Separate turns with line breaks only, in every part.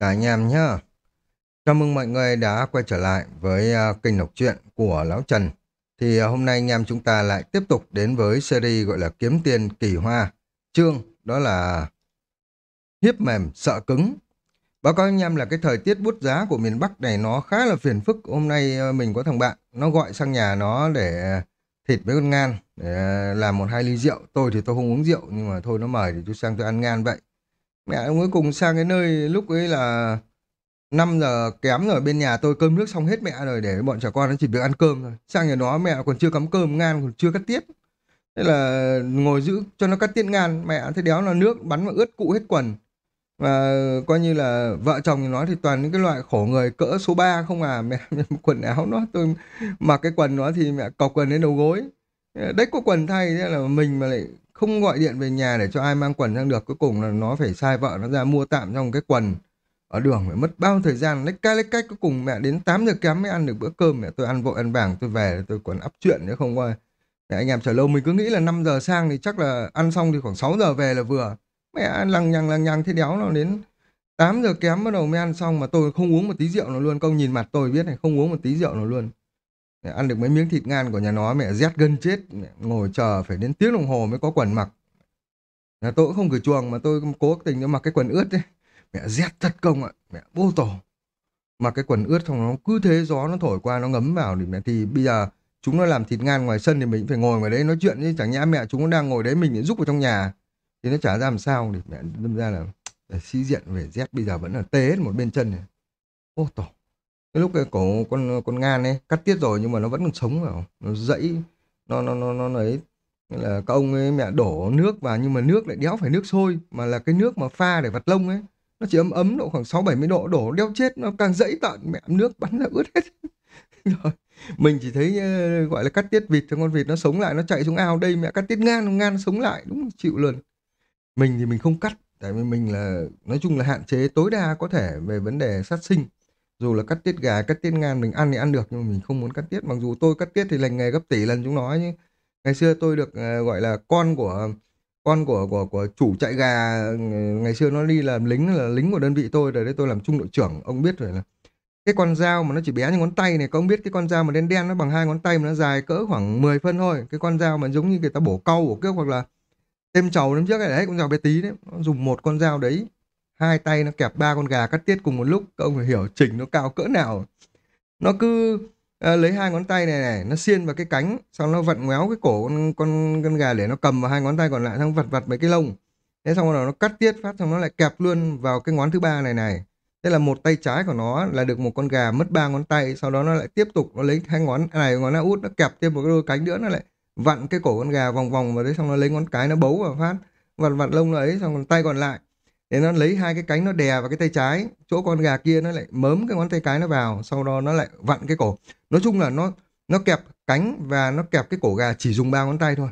Cả anh em nhá. Chào mừng mọi người đã quay trở lại với uh, kênh đọc truyện của Lão Trần. Thì uh, hôm nay anh em chúng ta lại tiếp tục đến với series gọi là Kiếm Tiền Kỳ Hoa. Chương đó là Hiếp Mềm Sợ Cứng. Báo cáo anh em là cái thời tiết bút giá của miền Bắc này nó khá là phiền phức. Hôm nay uh, mình có thằng bạn, nó gọi sang nhà nó để thịt với con ngan, để làm một hai ly rượu. Tôi thì tôi không uống rượu, nhưng mà thôi nó mời thì tôi sang tôi ăn ngan vậy. Mẹ cuối cùng sang cái nơi lúc ấy là 5 giờ kém rồi bên nhà tôi cơm nước xong hết mẹ rồi để bọn trẻ con nó chỉ việc ăn cơm thôi. Sang nhà nó mẹ còn chưa cắm cơm ngan còn chưa cắt tiết. Thế là ngồi giữ cho nó cắt tiết ngan mẹ thấy đéo là nước bắn mà ướt cụ hết quần. Và coi như là vợ chồng thì nó thì toàn những cái loại khổ người cỡ số 3 không à mẹ, mẹ quần áo nó tôi mặc cái quần nó thì mẹ cọc quần đến đầu gối. Đấy có quần thay thế là mình mà lại không gọi điện về nhà để cho ai mang quần sang được. Cuối cùng là nó phải sai vợ nó ra mua tạm trong cái quần ở đường, phải mất bao thời gian lấy cái lấy cách. Cuối cùng mẹ đến 8 giờ kém mới ăn được bữa cơm. Mẹ tôi ăn vội, ăn vàng, tôi về, tôi còn ấp chuyện nữa, không qua. Mẹ anh em chờ lâu, mình cứ nghĩ là 5 giờ sang thì chắc là ăn xong thì khoảng 6 giờ về là vừa. Mẹ ăn lằng nhằng lằng nhằng, thế đéo nó đến 8 giờ kém bắt đầu mới ăn xong. Mà tôi không uống một tí rượu nào luôn. Công nhìn mặt tôi biết này, không uống một tí rượu nào luôn ăn được mấy miếng thịt ngan của nhà nó, mẹ rét gân chết, mẹ ngồi chờ phải đến tiếng đồng hồ mới có quần mặc. Là tôi cũng không cử chuồng mà tôi cố tình cho mặc cái quần ướt đấy mẹ rét thật công ạ, mẹ vô tổ. Mặc cái quần ướt xong nó cứ thế, gió nó thổi qua, nó ngấm vào thì mẹ thì bây giờ chúng nó làm thịt ngan ngoài sân thì mình phải ngồi ngoài đấy nói chuyện chứ chẳng nhẽ mẹ chúng nó đang ngồi đấy mình lại giúp vào trong nhà. Thì nó chả ra làm sao thì mẹ đâm ra là sĩ diện về rét bây giờ vẫn là tê hết một bên chân này. Ô tổ cái lúc cái cổ con con ngan ấy, cắt tiết rồi nhưng mà nó vẫn còn sống vào. Nó dãy nó nó nó nó ấy. Là các ông ấy mẹ đổ nước vào nhưng mà nước lại đéo phải nước sôi, mà là cái nước mà pha để vặt lông ấy, nó chỉ ấm ấm độ khoảng sáu bảy mươi độ, đổ đeo chết, nó càng dãy tận, mẹ nước bắn ra ướt hết. Rồi, mình chỉ thấy ờ, gọi là cắt tiết vịt cho con vịt nó sống lại, nó chạy xuống ao. Đây mẹ cắt tiết ngan ngan sống lại, đúng chịu luôn. Mình thì mình không cắt, tại vì mình là, nói chung là hạn chế tối đa có thể về vấn đề sát sinh dù là cắt tiết gà cắt tiết ngan mình ăn thì ăn được nhưng mà mình không muốn cắt tiết. Mặc dù tôi cắt tiết thì lành nghề gấp tỷ lần chúng nó nhưng ngày xưa tôi được uh, gọi là con của con của của của chủ chạy gà ngày xưa nó đi làm lính là lính của đơn vị tôi rồi đấy tôi làm trung đội trưởng. Ông biết rồi là cái con dao mà nó chỉ bé như ngón tay này các ông biết cái con dao mà đen đen nó bằng hai ngón tay mà nó dài cỡ khoảng 10 phân thôi. Cái con dao mà giống như người ta bổ cau bổ cước hoặc là tem trầu năm trước này đấy con dao bé tí đấy. Nó dùng một con dao đấy hai tay nó kẹp ba con gà cắt tiết cùng một lúc các ông phải hiểu chỉnh nó cao cỡ nào. Nó cứ à, lấy hai ngón tay này này nó xiên vào cái cánh xong nó vặn ngoéo cái cổ con con con gà để nó cầm vào hai ngón tay còn lại xong vặt vặt mấy cái lông. Thế xong rồi nó cắt tiết phát xong nó lại kẹp luôn vào cái ngón thứ ba này này. Thế là một tay trái của nó là được một con gà mất ba ngón tay sau đó nó lại tiếp tục nó lấy hai ngón à, này ngón út nó kẹp thêm một cái đôi cánh nữa nó lại vặn cái cổ con gà vòng vòng vào đấy xong nó lấy ngón cái nó bấu vào phát. Vặn vặn lông nó ấy xong còn tay còn lại để nó lấy hai cái cánh nó đè vào cái tay trái chỗ con gà kia nó lại mớm cái ngón tay cái nó vào sau đó nó lại vặn cái cổ. Nói chung là nó nó kẹp cánh và nó kẹp cái cổ gà chỉ dùng ba ngón tay thôi.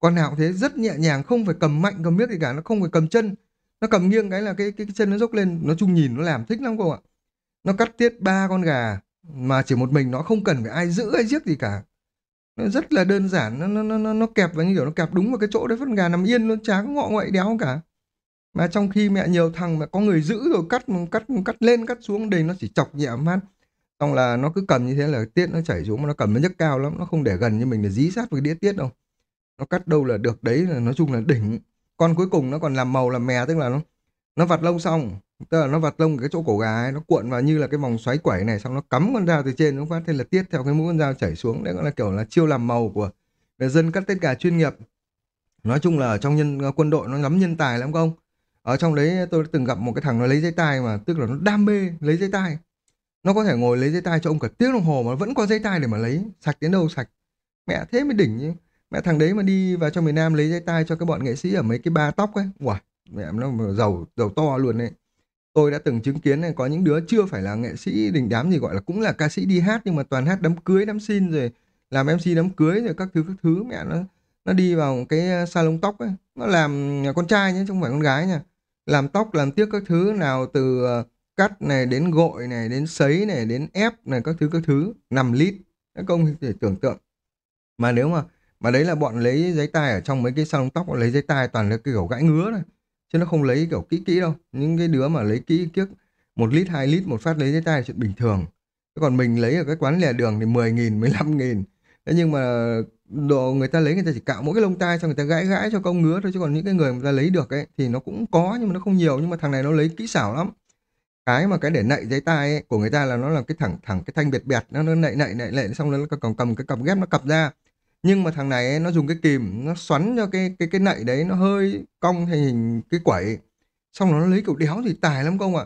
Con nào cũng thế rất nhẹ nhàng không phải cầm mạnh cầm miết gì cả nó không phải cầm chân. Nó cầm nghiêng cái là cái cái, cái chân nó dốc lên nói chung nhìn nó làm thích lắm cô ạ. Nó cắt tiết ba con gà mà chỉ một mình nó không cần phải ai giữ hay giết gì cả. Nó rất là đơn giản nó nó nó nó kẹp và như kiểu nó kẹp đúng vào cái chỗ đấy phân gà nằm yên luôn chả có ngọ ngoại đéo cả mà trong khi mẹ nhiều thằng mà có người giữ rồi cắt cắt cắt lên cắt xuống đây nó chỉ chọc nhẹ phát. Xong là nó cứ cầm như thế là tiết nó chảy xuống mà nó cầm nó nhấc cao lắm nó không để gần như mình để dí sát với đĩa tiết đâu. Nó cắt đâu là được đấy là nói chung là đỉnh. Con cuối cùng nó còn làm màu làm mè tức là nó nó vặt lông xong tức là nó vặt lông cái chỗ cổ gà ấy, nó cuộn vào như là cái vòng xoáy quẩy này xong nó cắm con dao từ trên nó phát thế là tiết theo cái mũi con dao chảy xuống. Đấy gọi là kiểu là chiêu làm màu của dân cắt tết gà chuyên nghiệp. Nói chung là trong nhân quân đội nó lắm nhân tài lắm không? Ở trong đấy tôi từng gặp một cái thằng nó lấy dây tai mà, tức là nó đam mê lấy dây tai. Nó có thể ngồi lấy dây tai cho ông cả tiếng đồng hồ mà vẫn có dây tai để mà lấy, sạch đến đâu sạch. Mẹ thế mới đỉnh chứ. Mẹ thằng đấy mà đi vào trong miền Nam lấy dây tai cho các bọn nghệ sĩ ở mấy cái ba tóc ấy ủa mẹ nó giàu giàu to luôn đấy tôi đã từng chứng kiến này, có những đứa chưa phải là nghệ sĩ đình đám gì gọi là cũng là ca sĩ đi hát nhưng mà toàn hát đám cưới, đám xin rồi làm mc đám cưới rồi các thứ các thứ. Mẹ nó nó đi vào cái salon tóc ấy. Nó làm con trai nhé chứ không phải con gái nha làm tóc làm tiếc các thứ nào từ ờ, cắt này đến gội này đến sấy này đến ép này các thứ các thứ 5 lít các công thể tưởng tượng mà nếu mà mà đấy là bọn lấy giấy tai ở trong mấy cái salon tóc lấy giấy tai toàn là cái kiểu gãi ngứa này chứ nó không lấy kiểu kỹ kỹ đâu những cái đứa mà lấy kỹ kiếc một lít, hai lít một phát lấy giấy tai là chuyện bình thường. Còn mình lấy ở cái quán lề đường thì 10 nghìn, 15 nghìn. Thế nhưng mà độ người ta lấy người ta chỉ cạo mỗi cái lông tai cho người ta gãi gãi cho công ngứa thôi chứ còn những cái người người ta lấy được ấy thì nó cũng có nhưng mà nó không nhiều nhưng mà thằng này nó lấy kỹ xảo lắm. Cái mà cái để nạy giấy tai ấy, của người ta là nó là cái thẳng thẳng cái thanh biệt bẹt nó nó nạy nạy nạy nạy xong rồi nó còn cầm cái cặp ghép nó cặp ra. Nhưng mà thằng này ấy, nó dùng cái kìm nó xoắn cho cái cái cái nạy đấy nó hơi cong thành hình cái quẩy. Xong rồi nó lấy kiểu đéo thì tài lắm không ạ.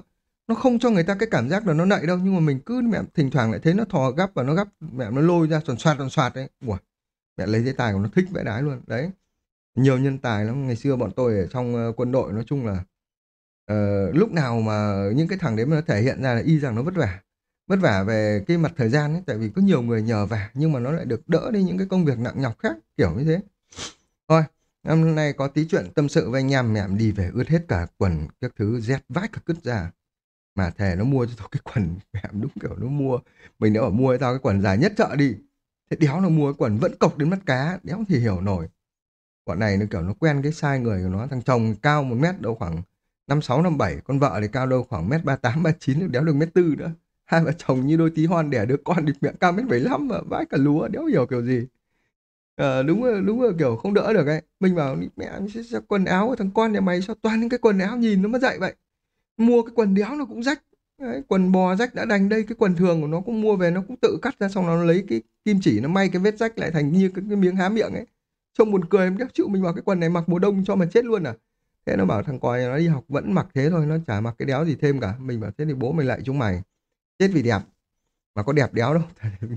Nó không cho người ta cái cảm giác là nó nạy đâu nhưng mà mình cứ mẹ thỉnh thoảng lại thấy nó thò gấp và nó gấp mẹ nó lôi ra soàn xoạt soàn xoạt đấy Ủa, mẹ lấy giấy tài của nó thích vẽ đái luôn. Đấy. Nhiều nhân tài lắm. Ngày xưa bọn tôi ở trong ờ, quân đội nói chung là uh, lúc nào mà những cái thằng đấy mà nó thể hiện ra là y rằng nó vất vả. Vất vả về cái mặt thời gian ấy tại vì có nhiều người nhờ vả nhưng mà nó lại được đỡ đi những cái công việc nặng nhọc khác kiểu như thế. Thôi năm nay có tí chuyện tâm sự với anh em mẹ đi về ướt hết cả quần các thứ rét vách cả cứt ra. Mà thề nó mua cho tôi cái quần mẹ đúng kiểu nó mua. Mình nếu mà mua cho tao cái quần dài nhất chợ đi thế đéo nó mua cái quần vẫn cộc đến mắt cá đéo thì hiểu nổi. Bọn này nó kiểu nó quen cái size người của nó thằng chồng cao một mét đâu khoảng năm sáu năm bảy con vợ thì cao đâu khoảng mét ba tám ba chín đéo được mét tư nữa. Hai vợ chồng như đôi tí hon đẻ đứa con thì mẹ cao mét bảy lăm mà vãi cả lúa đéo hiểu kiểu gì. À, đúng đúng là kiểu không đỡ được ấy. Mình bảo mẹ sẽ quần áo của thằng con nhà mày sao toàn những cái quần áo nhìn nó mất dậy vậy. Mua cái quần đéo nó cũng rách. Đấy, quần bò rách đã đành đây cái quần thường của nó cũng mua về nó cũng tự cắt ra xong nó lấy cái kim chỉ nó may cái vết rách lại thành như cái, cái miếng há miệng ấy. Trông buồn cười em chịu mình vào cái quần này mặc mùa đông cho mà chết luôn à. Thế nó bảo thằng coi nó đi học vẫn mặc thế thôi nó chả mặc cái đéo gì thêm cả. Mình bảo thế thì bố mày lại chúng mày chết vì đẹp. Mà có đẹp đéo đâu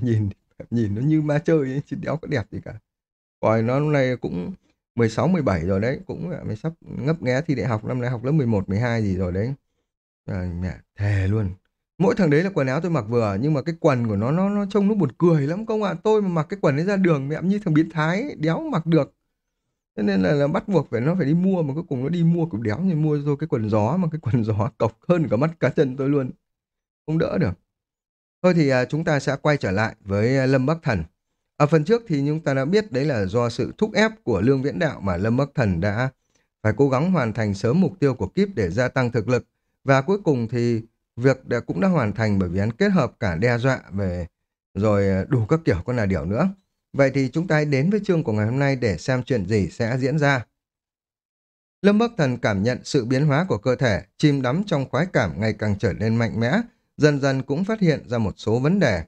nhìn nhìn nó như ma chơi ấy, chứ đéo có đẹp gì cả. Coi nó hôm nay cũng 16, 17 rồi đấy cũng à, mới sắp ngấp nghé thi đại học năm nay học lớp 11, 12 gì rồi đấy à, mẹ thề luôn. Mỗi thằng đấy là quần áo tôi mặc vừa nhưng mà cái quần của nó nó nó trông nó buồn cười lắm. Công ạ à. tôi mà mặc cái quần ấy ra đường mẹ như thằng biến thái ấy, đéo mặc được. Thế nên là, là bắt buộc phải nó phải đi mua mà cuối cùng nó đi mua cũng đéo như mua rồi cái quần gió mà cái quần gió cọc hơn cả mắt cá chân tôi luôn. Không đỡ được. Thôi thì à, chúng ta sẽ quay trở lại với à, lâm bắc thần. Ở phần trước thì chúng ta đã biết đấy là do sự thúc ép của lương viễn đạo mà lâm bắc thần đã phải cố gắng hoàn thành sớm mục tiêu của kíp để gia tăng thực lực và cuối cùng thì việc đã, cũng đã hoàn thành bởi vì hắn kết hợp cả đe dọa về rồi ờ, đủ các kiểu con là điểu nữa. Vậy thì chúng ta hãy đến với chương của ngày hôm nay để xem chuyện gì sẽ diễn ra. Lâm Bắc Thần cảm nhận sự biến hóa của cơ thể, chìm đắm trong khoái cảm ngày càng trở nên mạnh mẽ, dần dần cũng phát hiện ra một số vấn đề.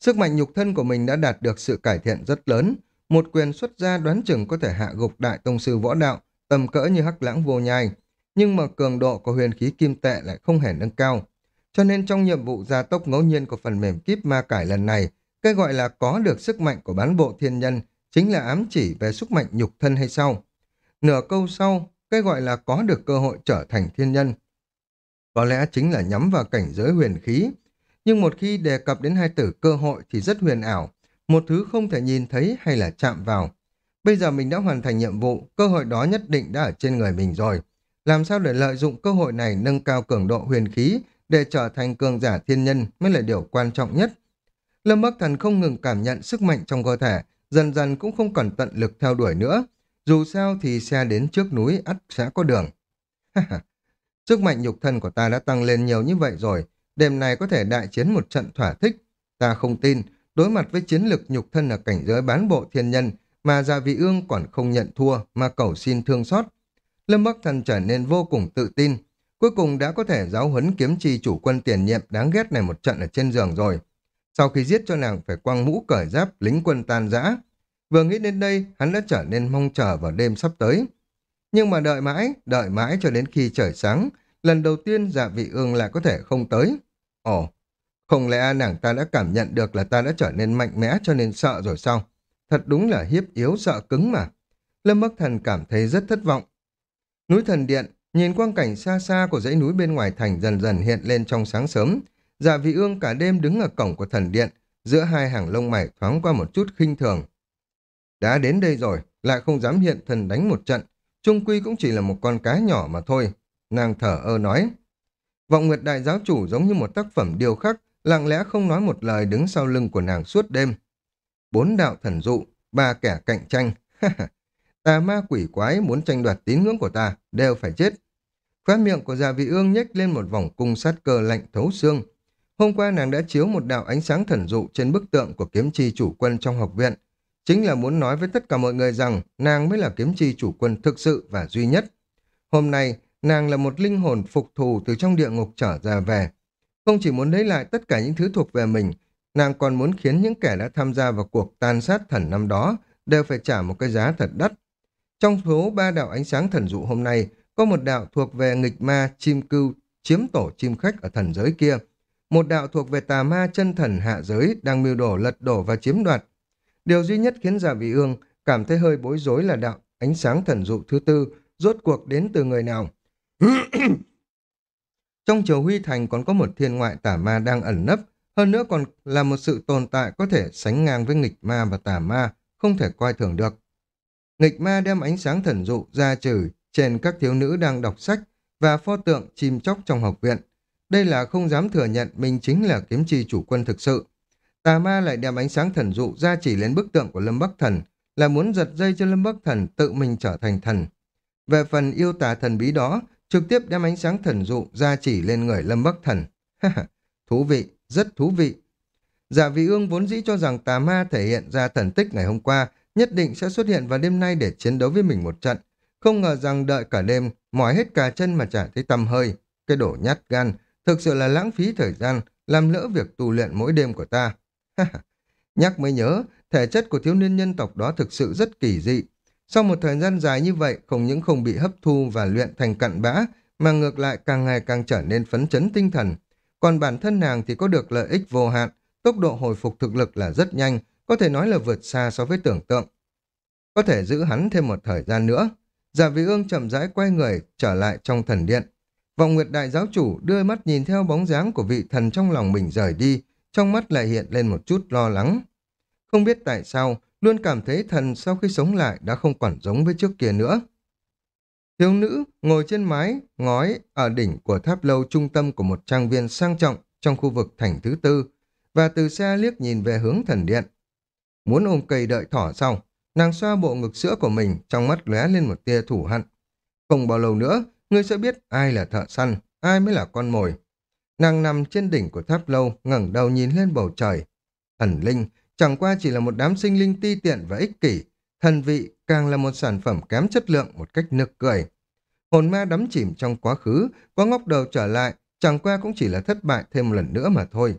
Sức mạnh nhục thân của mình đã đạt được sự cải thiện rất lớn, một quyền xuất ra đoán chừng có thể hạ gục đại tông sư võ đạo, tầm cỡ như hắc lãng vô nhai, nhưng mà cường độ của huyền khí kim tệ lại không hề nâng cao. Cho nên trong nhiệm vụ gia tốc ngẫu nhiên của phần mềm kíp ma cải lần này, cái gọi là có được sức mạnh của bán bộ thiên nhân chính là ám chỉ về sức mạnh nhục thân hay sao. Nửa câu sau, cái gọi là có được cơ hội trở thành thiên nhân. Có lẽ chính là nhắm vào cảnh giới huyền khí. Nhưng một khi đề cập đến hai từ cơ hội thì rất huyền ảo, một thứ không thể nhìn thấy hay là chạm vào. Bây giờ mình đã hoàn thành nhiệm vụ, cơ hội đó nhất định đã ở trên người mình rồi. Làm sao để lợi dụng cơ hội này nâng cao cường độ huyền khí để trở thành cường giả thiên nhân mới là điều quan trọng nhất. Lâm Bắc Thần không ngừng cảm nhận sức mạnh trong cơ thể, dần dần cũng không còn tận lực theo đuổi nữa. Dù sao thì xe đến trước núi ắt sẽ có đường. sức mạnh nhục thân của ta đã tăng lên nhiều như vậy rồi, đêm nay có thể đại chiến một trận thỏa thích. Ta không tin, đối mặt với chiến lực nhục thân ở cảnh giới bán bộ thiên nhân mà Gia Vị Ương còn không nhận thua mà cầu xin thương xót. Lâm Bắc Thần trở nên vô cùng tự tin. Cuối cùng đã có thể giáo huấn kiếm chi chủ quân tiền nhiệm đáng ghét này một trận ở trên giường rồi. Sau khi giết cho nàng phải quăng mũ cởi giáp, lính quân tan rã. Vừa nghĩ đến đây, hắn đã trở nên mong chờ vào đêm sắp tới. Nhưng mà đợi mãi, đợi mãi cho đến khi trời sáng, lần đầu tiên dạ vị ương lại có thể không tới. Ồ, không lẽ nàng ta đã cảm nhận được là ta đã trở nên mạnh mẽ cho nên sợ rồi sao? Thật đúng là hiếp yếu sợ cứng mà. Lâm Bắc Thần cảm thấy rất thất vọng. Núi thần điện, nhìn quang cảnh xa xa của dãy núi bên ngoài thành dần dần hiện lên trong sáng sớm. Dạ vị ương cả đêm đứng ở cổng của thần điện, giữa hai hàng lông mày thoáng qua một chút khinh thường. Đã đến đây rồi, lại không dám hiện thần đánh một trận, trung quy cũng chỉ là một con cá nhỏ mà thôi. Nàng thở ơ nói. Vọng Nguyệt Đại Giáo Chủ giống như một tác phẩm điêu khắc, lặng lẽ không nói một lời đứng sau lưng của nàng suốt đêm. Bốn đạo thần dụ, ba kẻ cạnh tranh. tà ma quỷ quái muốn tranh đoạt tín ngưỡng của ta, đều phải chết. Khóa miệng của già vị ương nhếch lên một vòng cung sát cơ lạnh thấu xương. Hôm qua nàng đã chiếu một đạo ánh sáng thần dụ trên bức tượng của kiếm chi chủ quân trong học viện. Chính là muốn nói với tất cả mọi người rằng nàng mới là kiếm chi chủ quân thực sự và duy nhất. Hôm nay, nàng là một linh hồn phục thù từ trong địa ngục trở ra về. Không chỉ muốn lấy lại tất cả những thứ thuộc về mình, nàng còn muốn khiến những kẻ đã tham gia vào cuộc tàn sát thần năm đó đều phải trả một cái giá thật đắt. Trong số ba đạo ánh sáng thần dụ hôm nay, có một đạo thuộc về nghịch ma chim cưu chiếm tổ chim khách ở thần giới kia. Một đạo thuộc về tà ma chân thần hạ giới đang mưu đổ lật đổ và chiếm đoạt. Điều duy nhất khiến Dạ Vị Ương cảm thấy hơi bối rối là đạo ánh sáng thần dụ thứ tư rốt cuộc đến từ người nào. Trong triều Huy Thành còn có một thiên ngoại tà ma đang ẩn nấp, hơn nữa còn là một sự tồn tại có thể sánh ngang với nghịch ma và tà ma, không thể coi thường được. Nghịch ma đem ánh sáng thần dụ ra trừ trên các thiếu nữ đang đọc sách và pho tượng chim chóc trong học viện. Đây là không dám thừa nhận mình chính là kiếm chi chủ quân thực sự. Tà ma lại đem ánh sáng thần dụ ra chỉ lên bức tượng của Lâm Bắc Thần, là muốn giật dây cho Lâm Bắc Thần tự mình trở thành thần. Về phần yêu tà thần bí đó, trực tiếp đem ánh sáng thần dụ ra chỉ lên người Lâm Bắc Thần. thú vị, rất thú vị. Dạ vị ương vốn dĩ cho rằng tà ma thể hiện ra thần tích ngày hôm qua nhất định sẽ xuất hiện vào đêm nay để chiến đấu với mình một trận. Không ngờ rằng đợi cả đêm, mỏi hết cả chân mà chả thấy tầm hơi. Cái đổ nhát gan, thực sự là lãng phí thời gian, làm lỡ việc tu luyện mỗi đêm của ta. Nhắc mới nhớ, thể chất của thiếu niên nhân tộc đó thực sự rất kỳ dị. Sau một thời gian dài như vậy, không những không bị hấp thu và luyện thành cặn bã, mà ngược lại càng ngày càng trở nên phấn chấn tinh thần. Còn bản thân nàng thì có được lợi ích vô hạn, tốc độ hồi phục thực lực là rất nhanh, có thể nói là vượt xa so với tưởng tượng. Có thể giữ hắn thêm một thời gian nữa. Giả vị ương chậm rãi quay người trở lại trong thần điện. Vọng Nguyệt Đại Giáo Chủ đưa mắt nhìn theo bóng dáng của vị thần trong lòng mình rời đi, trong mắt lại hiện lên một chút lo lắng. Không biết tại sao, luôn cảm thấy thần sau khi sống lại đã không còn giống với trước kia nữa. Thiếu nữ ngồi trên mái, ngói ở đỉnh của tháp lâu trung tâm của một trang viên sang trọng trong khu vực thành thứ tư, và từ xa liếc nhìn về hướng thần điện. Muốn ôm cây đợi thỏ sau, nàng xoa bộ ngực sữa của mình, trong mắt lóe lên một tia thủ hận. Không bao lâu nữa, ngươi sẽ biết ai là thợ săn, ai mới là con mồi. Nàng nằm trên đỉnh của tháp lâu, ngẩng đầu nhìn lên bầu trời. Thần linh, chẳng qua chỉ là một đám sinh linh ti tiện và ích kỷ, thần vị càng là một sản phẩm kém chất lượng một cách nực cười. Hồn ma đắm chìm trong quá khứ, có ngóc đầu trở lại, chẳng qua cũng chỉ là thất bại thêm một lần nữa mà thôi.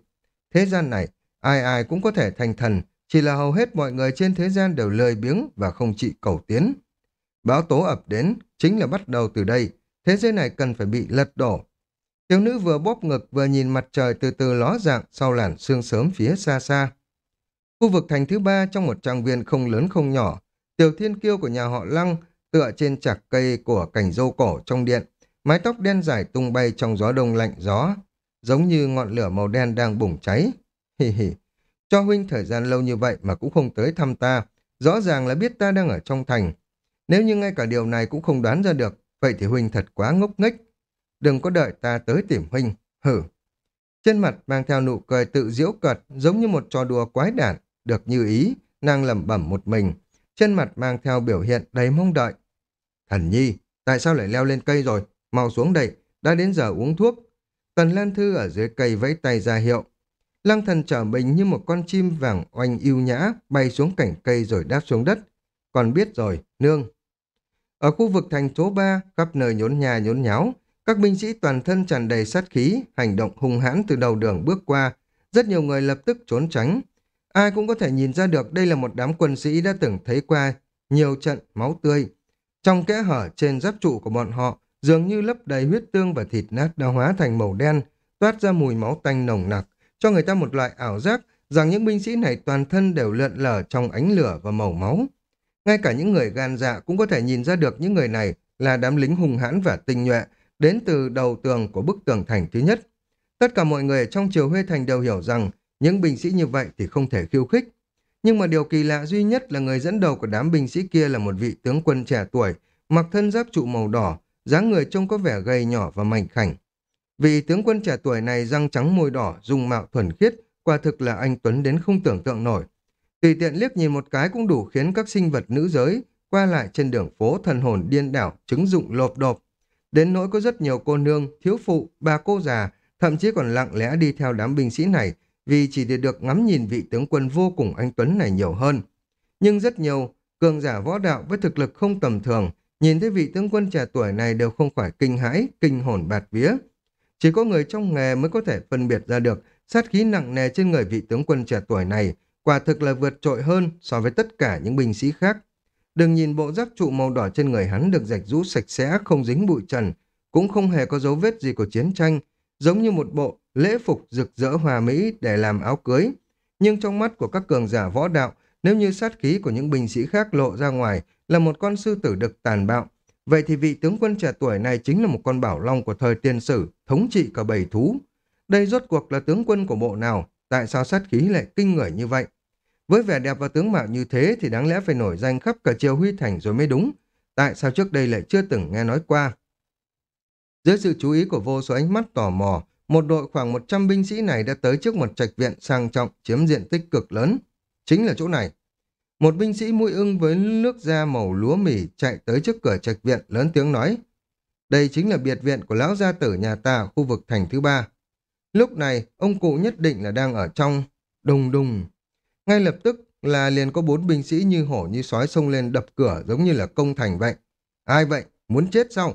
Thế gian này, ai ai cũng có thể thành thần, chỉ là hầu hết mọi người trên thế gian đều lười biếng và không trị cầu tiến. Báo tố ập đến, chính là bắt đầu từ đây, thế giới này cần phải bị lật đổ. Thiếu nữ vừa bóp ngực vừa nhìn mặt trời từ từ ló dạng sau làn sương sớm phía xa xa. Khu vực thành thứ ba trong một trang viên không lớn không nhỏ, tiểu thiên kiêu của nhà họ Lăng tựa trên chạc cây của cành dâu cổ trong điện, mái tóc đen dài tung bay trong gió đông lạnh gió, giống như ngọn lửa màu đen đang bùng cháy. Hì hì, cho huynh thời gian lâu như vậy mà cũng không tới thăm ta, rõ ràng là biết ta đang ở trong thành. Nếu như ngay cả điều này cũng không đoán ra được, vậy thì huynh thật quá ngốc nghếch. Đừng có đợi ta tới tìm huynh, hử. Trên mặt mang theo nụ cười tự diễu cợt, giống như một trò đùa quái đản, được như ý, nàng lẩm bẩm một mình. Trên mặt mang theo biểu hiện đầy mong đợi. Thần nhi, tại sao lại leo lên cây rồi? Mau xuống đây, đã đến giờ uống thuốc. Tần Lan Thư ở dưới cây vẫy tay ra hiệu. Lăng thần trở mình như một con chim vàng oanh yêu nhã, bay xuống cảnh cây rồi đáp xuống đất. Còn biết rồi, nương. Ở khu vực thành số 3, khắp nơi nhốn nhà nhốn nháo, các binh sĩ toàn thân tràn đầy sát khí, hành động hung hãn từ đầu đường bước qua. Rất nhiều người lập tức trốn tránh. Ai cũng có thể nhìn ra được đây là một đám quân sĩ đã từng thấy qua nhiều trận máu tươi. Trong kẽ hở trên giáp trụ của bọn họ, dường như lấp đầy huyết tương và thịt nát đã hóa thành màu đen, toát ra mùi máu tanh nồng nặc cho người ta một loại ảo giác rằng những binh sĩ này toàn thân đều lượn lờ trong ánh lửa và màu máu. Ngay cả những người gan dạ cũng có thể nhìn ra được những người này là đám lính hung hãn và tinh nhuệ đến từ đầu tường của bức tường thành thứ nhất. Tất cả mọi người trong triều Huê Thành đều hiểu rằng những binh sĩ như vậy thì không thể khiêu khích. Nhưng mà điều kỳ lạ duy nhất là người dẫn đầu của đám binh sĩ kia là một vị tướng quân trẻ tuổi, mặc thân giáp trụ màu đỏ, dáng người trông có vẻ gầy nhỏ và mảnh khảnh. Vì tướng quân trẻ tuổi này răng trắng môi đỏ, dung mạo thuần khiết, quả thực là anh Tuấn đến không tưởng tượng nổi. Tùy tiện liếc nhìn một cái cũng đủ khiến các sinh vật nữ giới qua lại trên đường phố thần hồn điên đảo, chứng dụng lộp đột. Đến nỗi có rất nhiều cô nương, thiếu phụ, bà cô già, thậm chí còn lặng lẽ đi theo đám binh sĩ này vì chỉ để được ngắm nhìn vị tướng quân vô cùng anh Tuấn này nhiều hơn. Nhưng rất nhiều cường giả võ đạo với thực lực không tầm thường, nhìn thấy vị tướng quân trẻ tuổi này đều không phải kinh hãi, kinh hồn bạt vía. Chỉ có người trong nghề mới có thể phân biệt ra được sát khí nặng nề trên người vị tướng quân trẻ tuổi này, quả thực là vượt trội hơn so với tất cả những binh sĩ khác. Đừng nhìn bộ giáp trụ màu đỏ trên người hắn được rạch rũ sạch sẽ, không dính bụi trần, cũng không hề có dấu vết gì của chiến tranh, giống như một bộ lễ phục rực rỡ hòa mỹ để làm áo cưới. Nhưng trong mắt của các cường giả võ đạo, nếu như sát khí của những binh sĩ khác lộ ra ngoài là một con sư tử đực tàn bạo, vậy thì vị tướng quân trẻ tuổi này chính là một con bảo long của thời tiên sử, thống trị cả bầy thú. Đây rốt cuộc là tướng quân của bộ nào, tại sao sát khí lại kinh người như vậy? Với vẻ đẹp và tướng mạo như thế thì đáng lẽ phải nổi danh khắp cả triều huy thành rồi mới đúng. Tại sao trước đây lại chưa từng nghe nói qua? Dưới sự chú ý của vô số ánh mắt tò mò, một đội khoảng 100 binh sĩ này đã tới trước một trạch viện sang trọng chiếm diện tích cực lớn. Chính là chỗ này. Một binh sĩ mũi ưng với nước da màu lúa mì chạy tới trước cửa trạch viện lớn tiếng nói. Đây chính là biệt viện của lão gia tử nhà ta khu vực thành thứ ba. Lúc này, ông cụ nhất định là đang ở trong đùng đùng. Ngay lập tức là liền có bốn binh sĩ như hổ như sói xông lên đập cửa giống như là công thành vậy. Ai vậy? Muốn chết sao?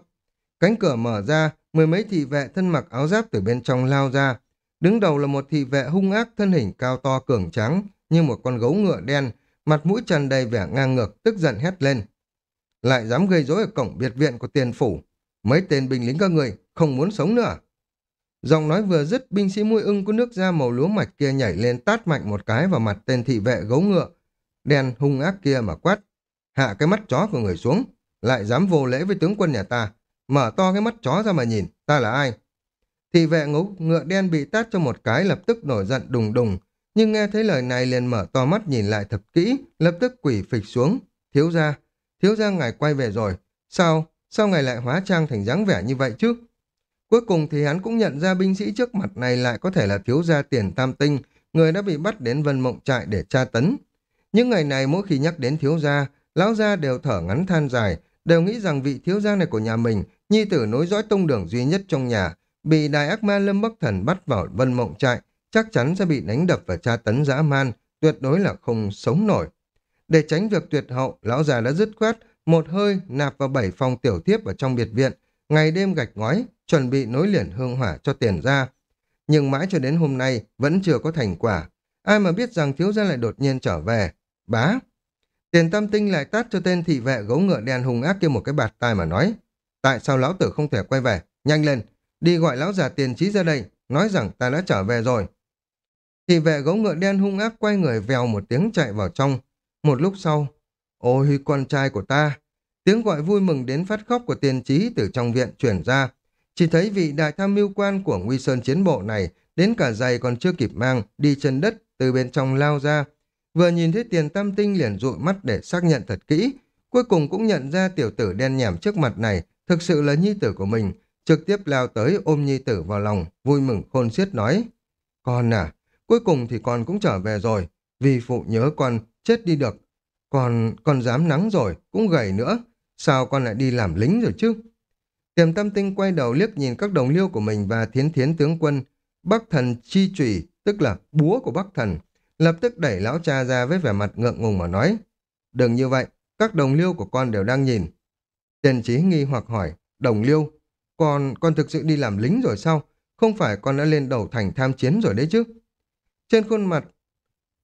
Cánh cửa mở ra, mười mấy thị vệ thân mặc áo giáp từ bên trong lao ra. Đứng đầu là một thị vệ hung ác thân hình cao to cường trắng, như một con gấu ngựa đen, mặt mũi tràn đầy vẻ ngang ngược, tức giận hét lên. Lại dám gây rối ở cổng biệt viện của tiền phủ. Mấy tên binh lính các người không muốn sống nữa. À? Giọng nói vừa dứt, binh sĩ mũi ưng có nước da màu lúa mạch kia nhảy lên tát mạnh một cái vào mặt tên thị vệ gấu ngựa. Đen hung ác kia mà quát. Hạ cái mắt chó của người xuống. Lại dám vô lễ với tướng quân nhà ta. Mở to cái mắt chó ra mà nhìn. Ta là ai? Thị vệ ngấu ngựa đen bị tát cho một cái lập tức nổi giận đùng đùng. Nhưng nghe thấy lời này liền mở to mắt nhìn lại thật kỹ. Lập tức quỷ phịch xuống. Thiếu ra. Thiếu ra ngài quay về rồi. Sao? Sao ngài lại hóa trang thành dáng vẻ như vậy chứ? Cuối cùng thì hắn cũng nhận ra binh sĩ trước mặt này lại có thể là thiếu gia tiền tam tinh, người đã bị bắt đến vân mộng trại để tra tấn. Những ngày này mỗi khi nhắc đến thiếu gia, lão gia đều thở ngắn than dài, đều nghĩ rằng vị thiếu gia này của nhà mình, nhi tử nối dõi tông đường duy nhất trong nhà, bị đại ác ma lâm bắc thần bắt vào vân mộng trại, chắc chắn sẽ bị đánh đập và tra tấn dã man, tuyệt đối là không sống nổi. Để tránh việc tuyệt hậu, lão già đã dứt khoát, một hơi nạp vào bảy phòng tiểu thiếp ở trong biệt viện, ngày đêm gạch ngói, chuẩn bị nối liền hương hỏa cho tiền ra. Nhưng mãi cho đến hôm nay vẫn chưa có thành quả. Ai mà biết rằng thiếu gia lại đột nhiên trở về. Bá! Tiền tâm tinh lại tát cho tên thị vệ gấu ngựa đen hung ác kia một cái bạt tai mà nói. Tại sao lão tử không thể quay về? Nhanh lên! Đi gọi lão già tiền trí ra đây, nói rằng ta đã trở về rồi. Thị vệ gấu ngựa đen hung ác quay người vèo một tiếng chạy vào trong. Một lúc sau, ôi con trai của ta! Tiếng gọi vui mừng đến phát khóc của tiền trí từ trong viện chuyển ra. Chỉ thấy vị đại tham mưu quan của Nguy Sơn chiến bộ này đến cả giày còn chưa kịp mang, đi chân đất từ bên trong lao ra. Vừa nhìn thấy tiền tam tinh liền dụi mắt để xác nhận thật kỹ. Cuối cùng cũng nhận ra tiểu tử đen nhảm trước mặt này thực sự là nhi tử của mình. Trực tiếp lao tới ôm nhi tử vào lòng, vui mừng khôn xiết nói. Con à, cuối cùng thì con cũng trở về rồi. Vì phụ nhớ con chết đi được còn còn dám nắng rồi, cũng gầy nữa. Sao con lại đi làm lính rồi chứ? Tiềm tâm tinh quay đầu liếc nhìn các đồng liêu của mình và thiến thiến tướng quân. Bắc thần chi trùy, tức là búa của Bắc thần, lập tức đẩy lão cha ra với vẻ mặt ngượng ngùng mà nói. Đừng như vậy, các đồng liêu của con đều đang nhìn. Tiền trí nghi hoặc hỏi, đồng liêu, con, con thực sự đi làm lính rồi sao? Không phải con đã lên đầu thành tham chiến rồi đấy chứ? Trên khuôn mặt,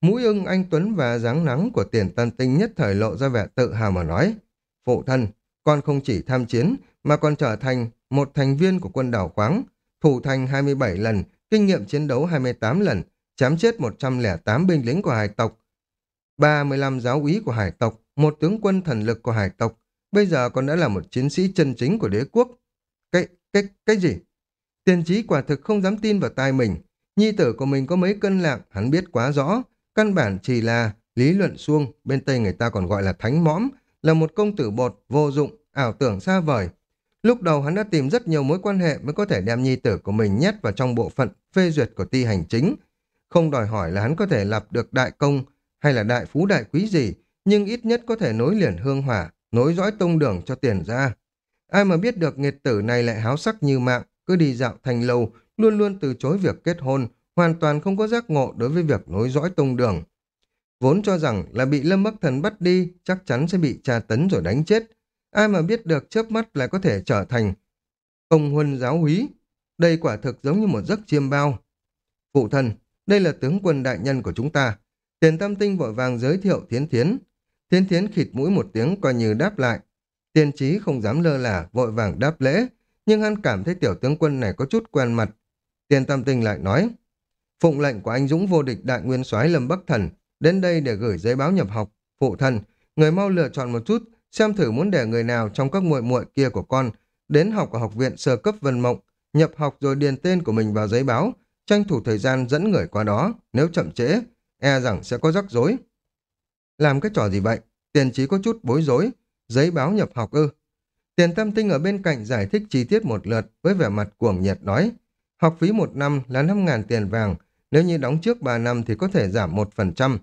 mũi ưng anh Tuấn và dáng nắng của tiền tân tinh nhất thời lộ ra vẻ tự hào mà nói. Phụ thân, con không chỉ tham chiến mà còn trở thành một thành viên của quân đảo khoáng, thủ thành 27 lần, kinh nghiệm chiến đấu 28 lần, chém chết 108 binh lính của hải tộc, 35 giáo úy của hải tộc, một tướng quân thần lực của hải tộc, bây giờ con đã là một chiến sĩ chân chính của đế quốc. Cái, cái, cái gì? Tiền trí quả thực không dám tin vào tai mình. Nhi tử của mình có mấy cân lạng, hắn biết quá rõ. Căn bản chỉ là lý luận xuông, bên Tây người ta còn gọi là thánh mõm, là một công tử bột, vô dụng, ảo tưởng xa vời. Lúc đầu hắn đã tìm rất nhiều mối quan hệ mới có thể đem nhi tử của mình nhét vào trong bộ phận phê duyệt của ti hành chính. Không đòi hỏi là hắn có thể lập được đại công hay là đại phú đại quý gì, nhưng ít nhất có thể nối liền hương hỏa, nối dõi tông đường cho tiền ra. Ai mà biết được nghiệt tử này lại háo sắc như mạng, cứ đi dạo thành lâu, luôn luôn từ chối việc kết hôn, hoàn toàn không có giác ngộ đối với việc nối dõi tông đường. Vốn cho rằng là bị Lâm Bắc Thần bắt đi, chắc chắn sẽ bị tra tấn rồi đánh chết. Ai mà biết được chớp mắt lại có thể trở thành công huân giáo húy. Đây quả thực giống như một giấc chiêm bao. Phụ thân, đây là tướng quân đại nhân của chúng ta. Tiền Tam Tinh vội vàng giới thiệu Thiến Thiến. Thiến Thiến khịt mũi một tiếng coi như đáp lại. Tiền trí không dám lơ là, vội vàng đáp lễ, nhưng hắn cảm thấy tiểu tướng quân này có chút quen mặt. Tiền Tam Tinh lại nói, phụng lệnh của anh Dũng vô địch đại nguyên soái Lâm Bắc Thần đến đây để gửi giấy báo nhập học. Phụ thân, người mau lựa chọn một chút, xem thử muốn để người nào trong các muội muội kia của con đến học ở học viện sơ cấp Vân Mộng, nhập học rồi điền tên của mình vào giấy báo, tranh thủ thời gian dẫn người qua đó, nếu chậm trễ, e rằng sẽ có rắc rối. Làm cái trò gì vậy? Tiền trí có chút bối rối, giấy báo nhập học ư. Tiền tâm tinh ở bên cạnh giải thích chi tiết một lượt với vẻ mặt cuồng nhiệt nói, học phí một năm là năm ngàn tiền vàng, nếu như đóng trước 3 năm thì có thể giảm 1%.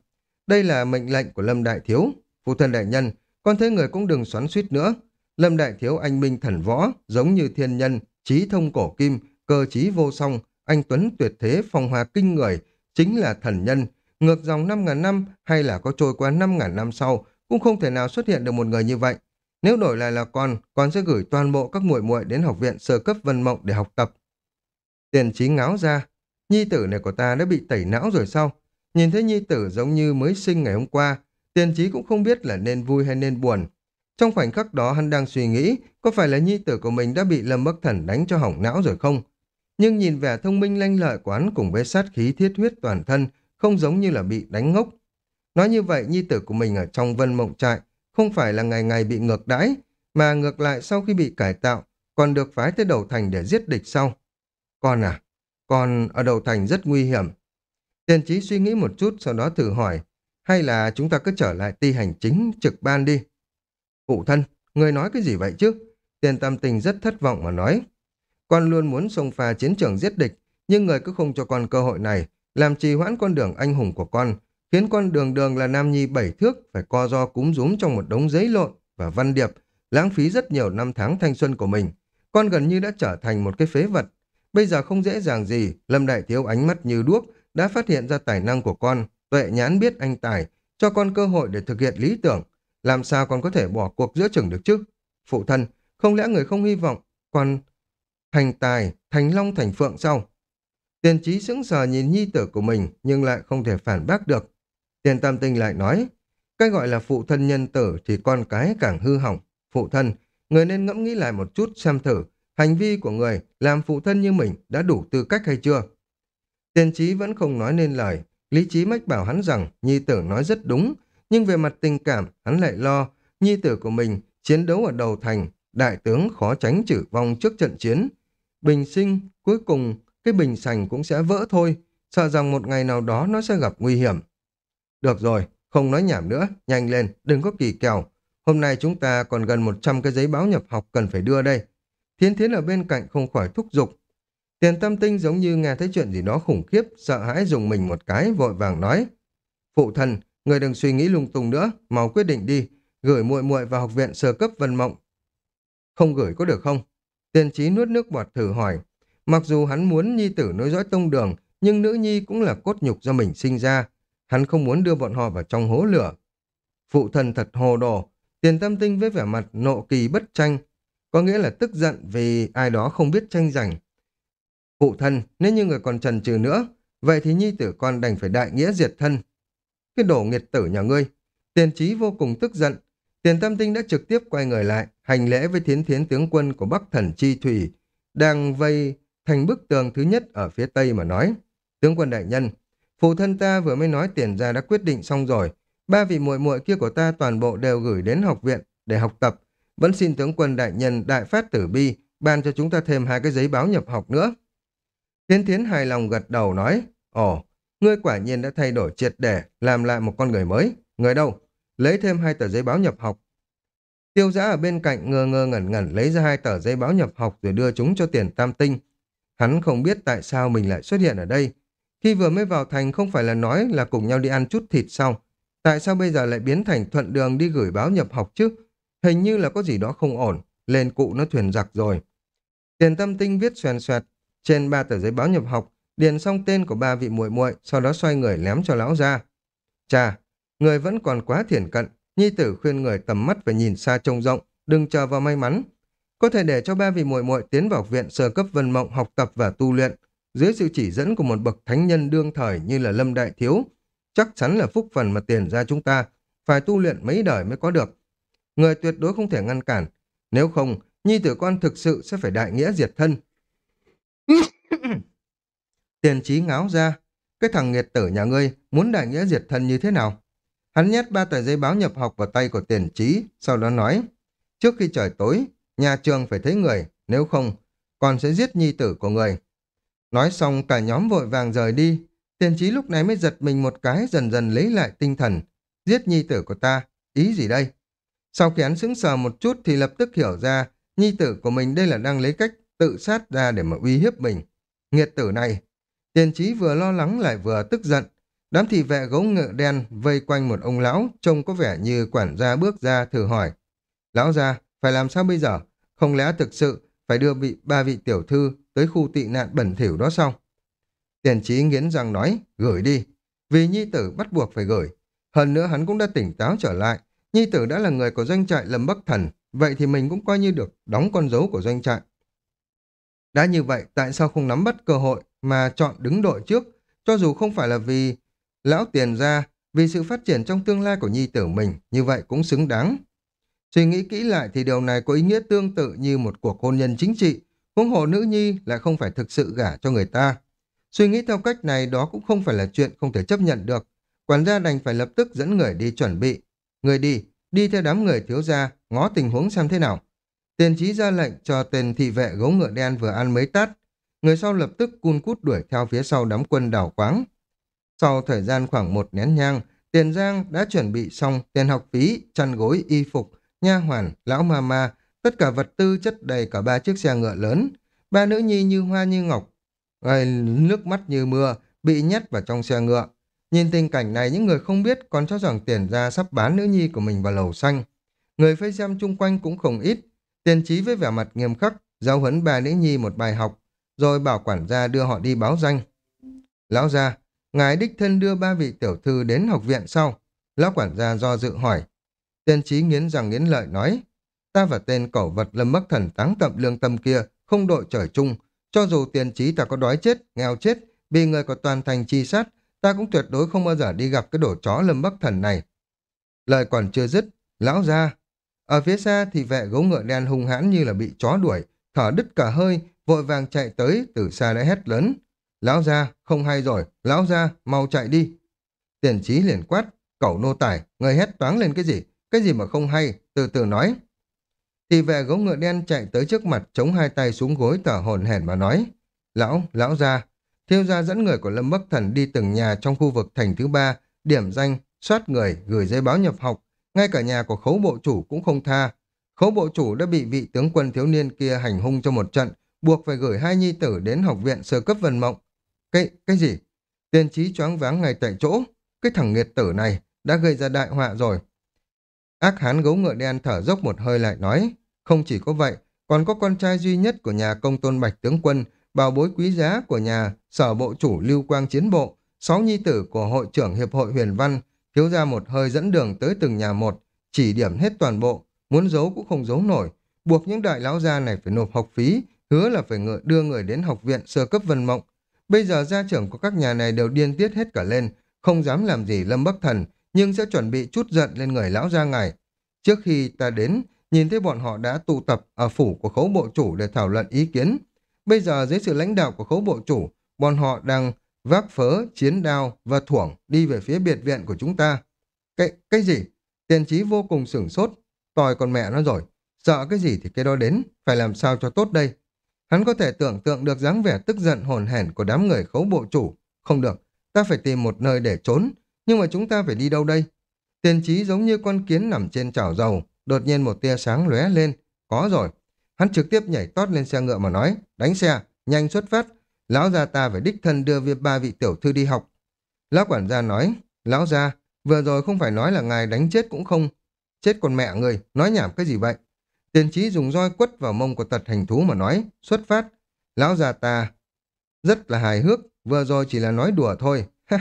Đây là mệnh lệnh của Lâm Đại Thiếu. Phụ thân đại nhân, con thấy người cũng đừng xoắn suýt nữa. Lâm Đại Thiếu anh minh thần võ, giống như thiên nhân, trí thông cổ kim, cơ trí vô song, anh Tuấn tuyệt thế phong hòa kinh người, chính là thần nhân. Ngược dòng 5.000 năm hay là có trôi qua 5.000 năm sau, cũng không thể nào xuất hiện được một người như vậy. Nếu đổi lại là con, con sẽ gửi toàn bộ các muội muội đến học viện sơ cấp Vân Mộng để học tập. Tiền trí ngáo ra, nhi tử này của ta đã bị tẩy não rồi sao? Nhìn thấy nhi tử giống như mới sinh ngày hôm qua, tiền trí cũng không biết là nên vui hay nên buồn. Trong khoảnh khắc đó hắn đang suy nghĩ có phải là nhi tử của mình đã bị Lâm Bắc Thần đánh cho hỏng não rồi không? Nhưng nhìn vẻ thông minh lanh lợi của hắn cùng với sát khí thiết huyết toàn thân không giống như là bị đánh ngốc. Nói như vậy nhi tử của mình ở trong vân mộng trại không phải là ngày ngày bị ngược đãi mà ngược lại sau khi bị cải tạo còn được phái tới đầu thành để giết địch sau. Con à, còn ở đầu thành rất nguy hiểm. Tiền trí suy nghĩ một chút sau đó thử hỏi hay là chúng ta cứ trở lại ti hành chính trực ban đi. Phụ thân, người nói cái gì vậy chứ? Tiền tam tình rất thất vọng mà nói. Con luôn muốn xông pha chiến trường giết địch, nhưng người cứ không cho con cơ hội này, làm trì hoãn con đường anh hùng của con, khiến con đường đường là nam nhi bảy thước phải co do cúm rúm trong một đống giấy lộn và văn điệp, lãng phí rất nhiều năm tháng thanh xuân của mình. Con gần như đã trở thành một cái phế vật. Bây giờ không dễ dàng gì, Lâm Đại Thiếu ánh mắt như đuốc, đã phát hiện ra tài năng của con, tuệ nhãn biết anh tài, cho con cơ hội để thực hiện lý tưởng, làm sao con có thể bỏ cuộc giữa chừng được chứ? Phụ thân, không lẽ người không hy vọng con thành tài, thành long thành phượng sao? Tiền trí sững sờ nhìn nhi tử của mình nhưng lại không thể phản bác được. Tiền tam tinh lại nói, cái gọi là phụ thân nhân tử thì con cái càng hư hỏng. Phụ thân, người nên ngẫm nghĩ lại một chút xem thử, hành vi của người làm phụ thân như mình đã đủ tư cách hay chưa? Tiền trí vẫn không nói nên lời, lý trí mách bảo hắn rằng nhi tử nói rất đúng, nhưng về mặt tình cảm, hắn lại lo, nhi tử của mình chiến đấu ở đầu thành, đại tướng khó tránh trừ vong trước trận chiến. Bình sinh, cuối cùng, cái bình sành cũng sẽ vỡ thôi, sợ rằng một ngày nào đó nó sẽ gặp nguy hiểm. Được rồi, không nói nhảm nữa, nhanh lên, đừng có kỳ kèo. Hôm nay chúng ta còn gần 100 cái giấy báo nhập học cần phải đưa đây. Thiên thiến ở bên cạnh không khỏi thúc giục. Tiền tâm tinh giống như nghe thấy chuyện gì đó khủng khiếp, sợ hãi dùng mình một cái, vội vàng nói. Phụ thần Người đừng suy nghĩ lung tung nữa, mau quyết định đi, gửi muội muội vào học viện sơ cấp Vân Mộng. Không gửi có được không? tiền trí nuốt nước bọt thử hỏi. Mặc dù hắn muốn nhi tử nối dõi tông đường, nhưng nữ nhi cũng là cốt nhục do mình sinh ra. Hắn không muốn đưa bọn họ vào trong hố lửa. Phụ thần thật hồ đồ, tiền tâm tinh với vẻ mặt nộ kỳ bất tranh, có nghĩa là tức giận vì ai đó không biết tranh giành. Phụ thân, nếu như người còn trần trừ nữa, vậy thì nhi tử con đành phải đại nghĩa diệt thân, cái đổ nghiệt tử nhà ngươi. Tiền trí vô cùng tức giận. Tiền tâm tinh đã trực tiếp quay người lại, hành lễ với thiến thiến tướng quân của Bắc Thần Chi Thủy, đang vây thành bức tường thứ nhất ở phía tây mà nói. Tướng quân đại nhân, phụ thân ta vừa mới nói tiền ra đã quyết định xong rồi. Ba vị muội muội kia của ta toàn bộ đều gửi đến học viện để học tập. Vẫn xin tướng quân đại nhân đại phát tử bi, ban cho chúng ta thêm hai cái giấy báo nhập học nữa. thiên thiến hài lòng gật đầu nói, ồ, Ngươi quả nhiên đã thay đổi triệt để, làm lại một con người mới. Người đâu? Lấy thêm hai tờ giấy báo nhập học. Tiêu giã ở bên cạnh ngơ ngơ ngẩn ngẩn lấy ra hai tờ giấy báo nhập học rồi đưa chúng cho tiền tam tinh. Hắn không biết tại sao mình lại xuất hiện ở đây. Khi vừa mới vào thành không phải là nói là cùng nhau đi ăn chút thịt xong Tại sao bây giờ lại biến thành thuận đường đi gửi báo nhập học chứ? Hình như là có gì đó không ổn. lên cụ nó thuyền giặc rồi. Tiền tâm tinh viết xoèn xoẹt, trên ba tờ giấy báo nhập học, điền xong tên của ba vị muội muội, sau đó xoay người lém cho lão ra. Chà, người vẫn còn quá thiển cận, nhi tử khuyên người tầm mắt phải nhìn xa trông rộng, đừng chờ vào may mắn. Có thể để cho ba vị muội muội tiến vào viện sơ cấp vân mộng học tập và tu luyện, dưới sự chỉ dẫn của một bậc thánh nhân đương thời như là Lâm Đại Thiếu, chắc chắn là phúc phần mà tiền ra chúng ta, phải tu luyện mấy đời mới có được. Người tuyệt đối không thể ngăn cản, nếu không, nhi tử con thực sự sẽ phải đại nghĩa diệt thân. Tiền trí ngáo ra, cái thằng nghiệt tử nhà ngươi muốn đại nghĩa diệt thân như thế nào? Hắn nhét ba tờ giấy báo nhập học vào tay của tiền trí, sau đó nói, trước khi trời tối, nhà trường phải thấy người, nếu không, con sẽ giết nhi tử của người. Nói xong cả nhóm vội vàng rời đi, tiền trí lúc này mới giật mình một cái dần dần lấy lại tinh thần. Giết nhi tử của ta, ý gì đây? Sau khi hắn sững sờ một chút thì lập tức hiểu ra nhi tử của mình đây là đang lấy cách tự sát ra để mà uy hiếp mình. Nghiệt tử này, tiền trí vừa lo lắng lại vừa tức giận. Đám thị vệ gấu ngựa đen vây quanh một ông lão trông có vẻ như quản gia bước ra thử hỏi. Lão gia, phải làm sao bây giờ? Không lẽ thực sự phải đưa bị ba vị tiểu thư tới khu tị nạn bẩn thỉu đó xong Tiền trí nghiến răng nói, gửi đi. Vì nhi tử bắt buộc phải gửi. Hơn nữa hắn cũng đã tỉnh táo trở lại. Nhi tử đã là người của doanh trại Lâm Bắc Thần, vậy thì mình cũng coi như được đóng con dấu của doanh trại. Đã như vậy, tại sao không nắm bắt cơ hội mà chọn đứng đội trước, cho dù không phải là vì lão tiền ra, vì sự phát triển trong tương lai của nhi tử mình, như vậy cũng xứng đáng. Suy nghĩ kỹ lại thì điều này có ý nghĩa tương tự như một cuộc hôn nhân chính trị, huống hồ nữ nhi lại không phải thực sự gả cho người ta. Suy nghĩ theo cách này đó cũng không phải là chuyện không thể chấp nhận được. Quản gia đành phải lập tức dẫn người đi chuẩn bị. Người đi, đi theo đám người thiếu gia, ngó tình huống xem thế nào. Tiền trí ra lệnh cho tên thị vệ gấu ngựa đen vừa ăn mấy tát. Người sau lập tức cun cút đuổi theo phía sau đám quân đảo quáng. Sau thời gian khoảng một nén nhang, Tiền Giang đã chuẩn bị xong tiền học phí, chăn gối, y phục, nha hoàn, lão ma ma, tất cả vật tư chất đầy cả ba chiếc xe ngựa lớn. Ba nữ nhi như hoa như ngọc, nước mắt như mưa, bị nhét vào trong xe ngựa. Nhìn tình cảnh này những người không biết còn cho rằng tiền ra sắp bán nữ nhi của mình vào lầu xanh. Người phê xem chung quanh cũng không ít. Tiền trí với vẻ mặt nghiêm khắc, giáo huấn bà nữ nhi một bài học, rồi bảo quản gia đưa họ đi báo danh. Lão gia, ngài đích thân đưa ba vị tiểu thư đến học viện sau. Lão quản gia do dự hỏi. Tiền trí nghiến rằng nghiến lợi nói, ta và tên cẩu vật lâm bắc thần táng tậm lương tâm kia không đội trời chung, cho dù tiền trí ta có đói chết, nghèo chết, bị người có toàn thành chi sát, ta cũng tuyệt đối không bao giờ đi gặp cái đổ chó lâm bắc thần này. Lời còn chưa dứt, lão ra. Ở phía xa thì vệ gấu ngựa đen hung hãn như là bị chó đuổi, thở đứt cả hơi, vội vàng chạy tới, từ xa đã hét lớn. Lão ra, không hay rồi, lão ra, mau chạy đi. Tiền trí liền quát, cẩu nô tài, người hét toáng lên cái gì, cái gì mà không hay, từ từ nói. Thì vệ gấu ngựa đen chạy tới trước mặt, chống hai tay xuống gối thở hồn hển mà nói. Lão, lão ra, Thiêu gia dẫn người của Lâm Bắc Thần đi từng nhà trong khu vực thành thứ ba, điểm danh, soát người, gửi giấy báo nhập học. Ngay cả nhà của khấu bộ chủ cũng không tha. Khấu bộ chủ đã bị vị tướng quân thiếu niên kia hành hung cho một trận, buộc phải gửi hai nhi tử đến học viện sơ cấp vân mộng. Cái, cái gì? Tiên trí choáng váng ngay tại chỗ. Cái thằng nghiệt tử này đã gây ra đại họa rồi. Ác hán gấu ngựa đen thở dốc một hơi lại nói, không chỉ có vậy, còn có con trai duy nhất của nhà công tôn bạch tướng quân bảo bối quý giá của nhà sở bộ chủ lưu quang chiến bộ, sáu nhi tử của hội trưởng hiệp hội huyền văn, thiếu ra một hơi dẫn đường tới từng nhà một, chỉ điểm hết toàn bộ, muốn giấu cũng không giấu nổi, buộc những đại lão gia này phải nộp học phí, hứa là phải ngựa đưa người đến học viện sơ cấp vân mộng. Bây giờ gia trưởng của các nhà này đều điên tiết hết cả lên, không dám làm gì lâm bắc thần, nhưng sẽ chuẩn bị chút giận lên người lão gia ngài. Trước khi ta đến, nhìn thấy bọn họ đã tụ tập ở phủ của khấu bộ chủ để thảo luận ý kiến, Bây giờ dưới sự lãnh đạo của khấu bộ chủ, bọn họ đang vác phớ, chiến đao và thuổng đi về phía biệt viện của chúng ta. Cái, cái gì? Tiền trí vô cùng sửng sốt, tòi con mẹ nó rồi. Sợ cái gì thì cái đó đến, phải làm sao cho tốt đây. Hắn có thể tưởng tượng được dáng vẻ tức giận hồn hển của đám người khấu bộ chủ. Không được, ta phải tìm một nơi để trốn. Nhưng mà chúng ta phải đi đâu đây? Tiền trí giống như con kiến nằm trên chảo dầu, đột nhiên một tia sáng lóe lên. Có rồi, Hắn trực tiếp nhảy tót lên xe ngựa mà nói, đánh xe, nhanh xuất phát, lão gia ta phải đích thân đưa việc ba vị tiểu thư đi học. Lão quản gia nói, lão gia, vừa rồi không phải nói là ngài đánh chết cũng không. Chết con mẹ người, nói nhảm cái gì vậy? Tiền trí dùng roi quất vào mông của tật hành thú mà nói, xuất phát. Lão già ta rất là hài hước, vừa rồi chỉ là nói đùa thôi.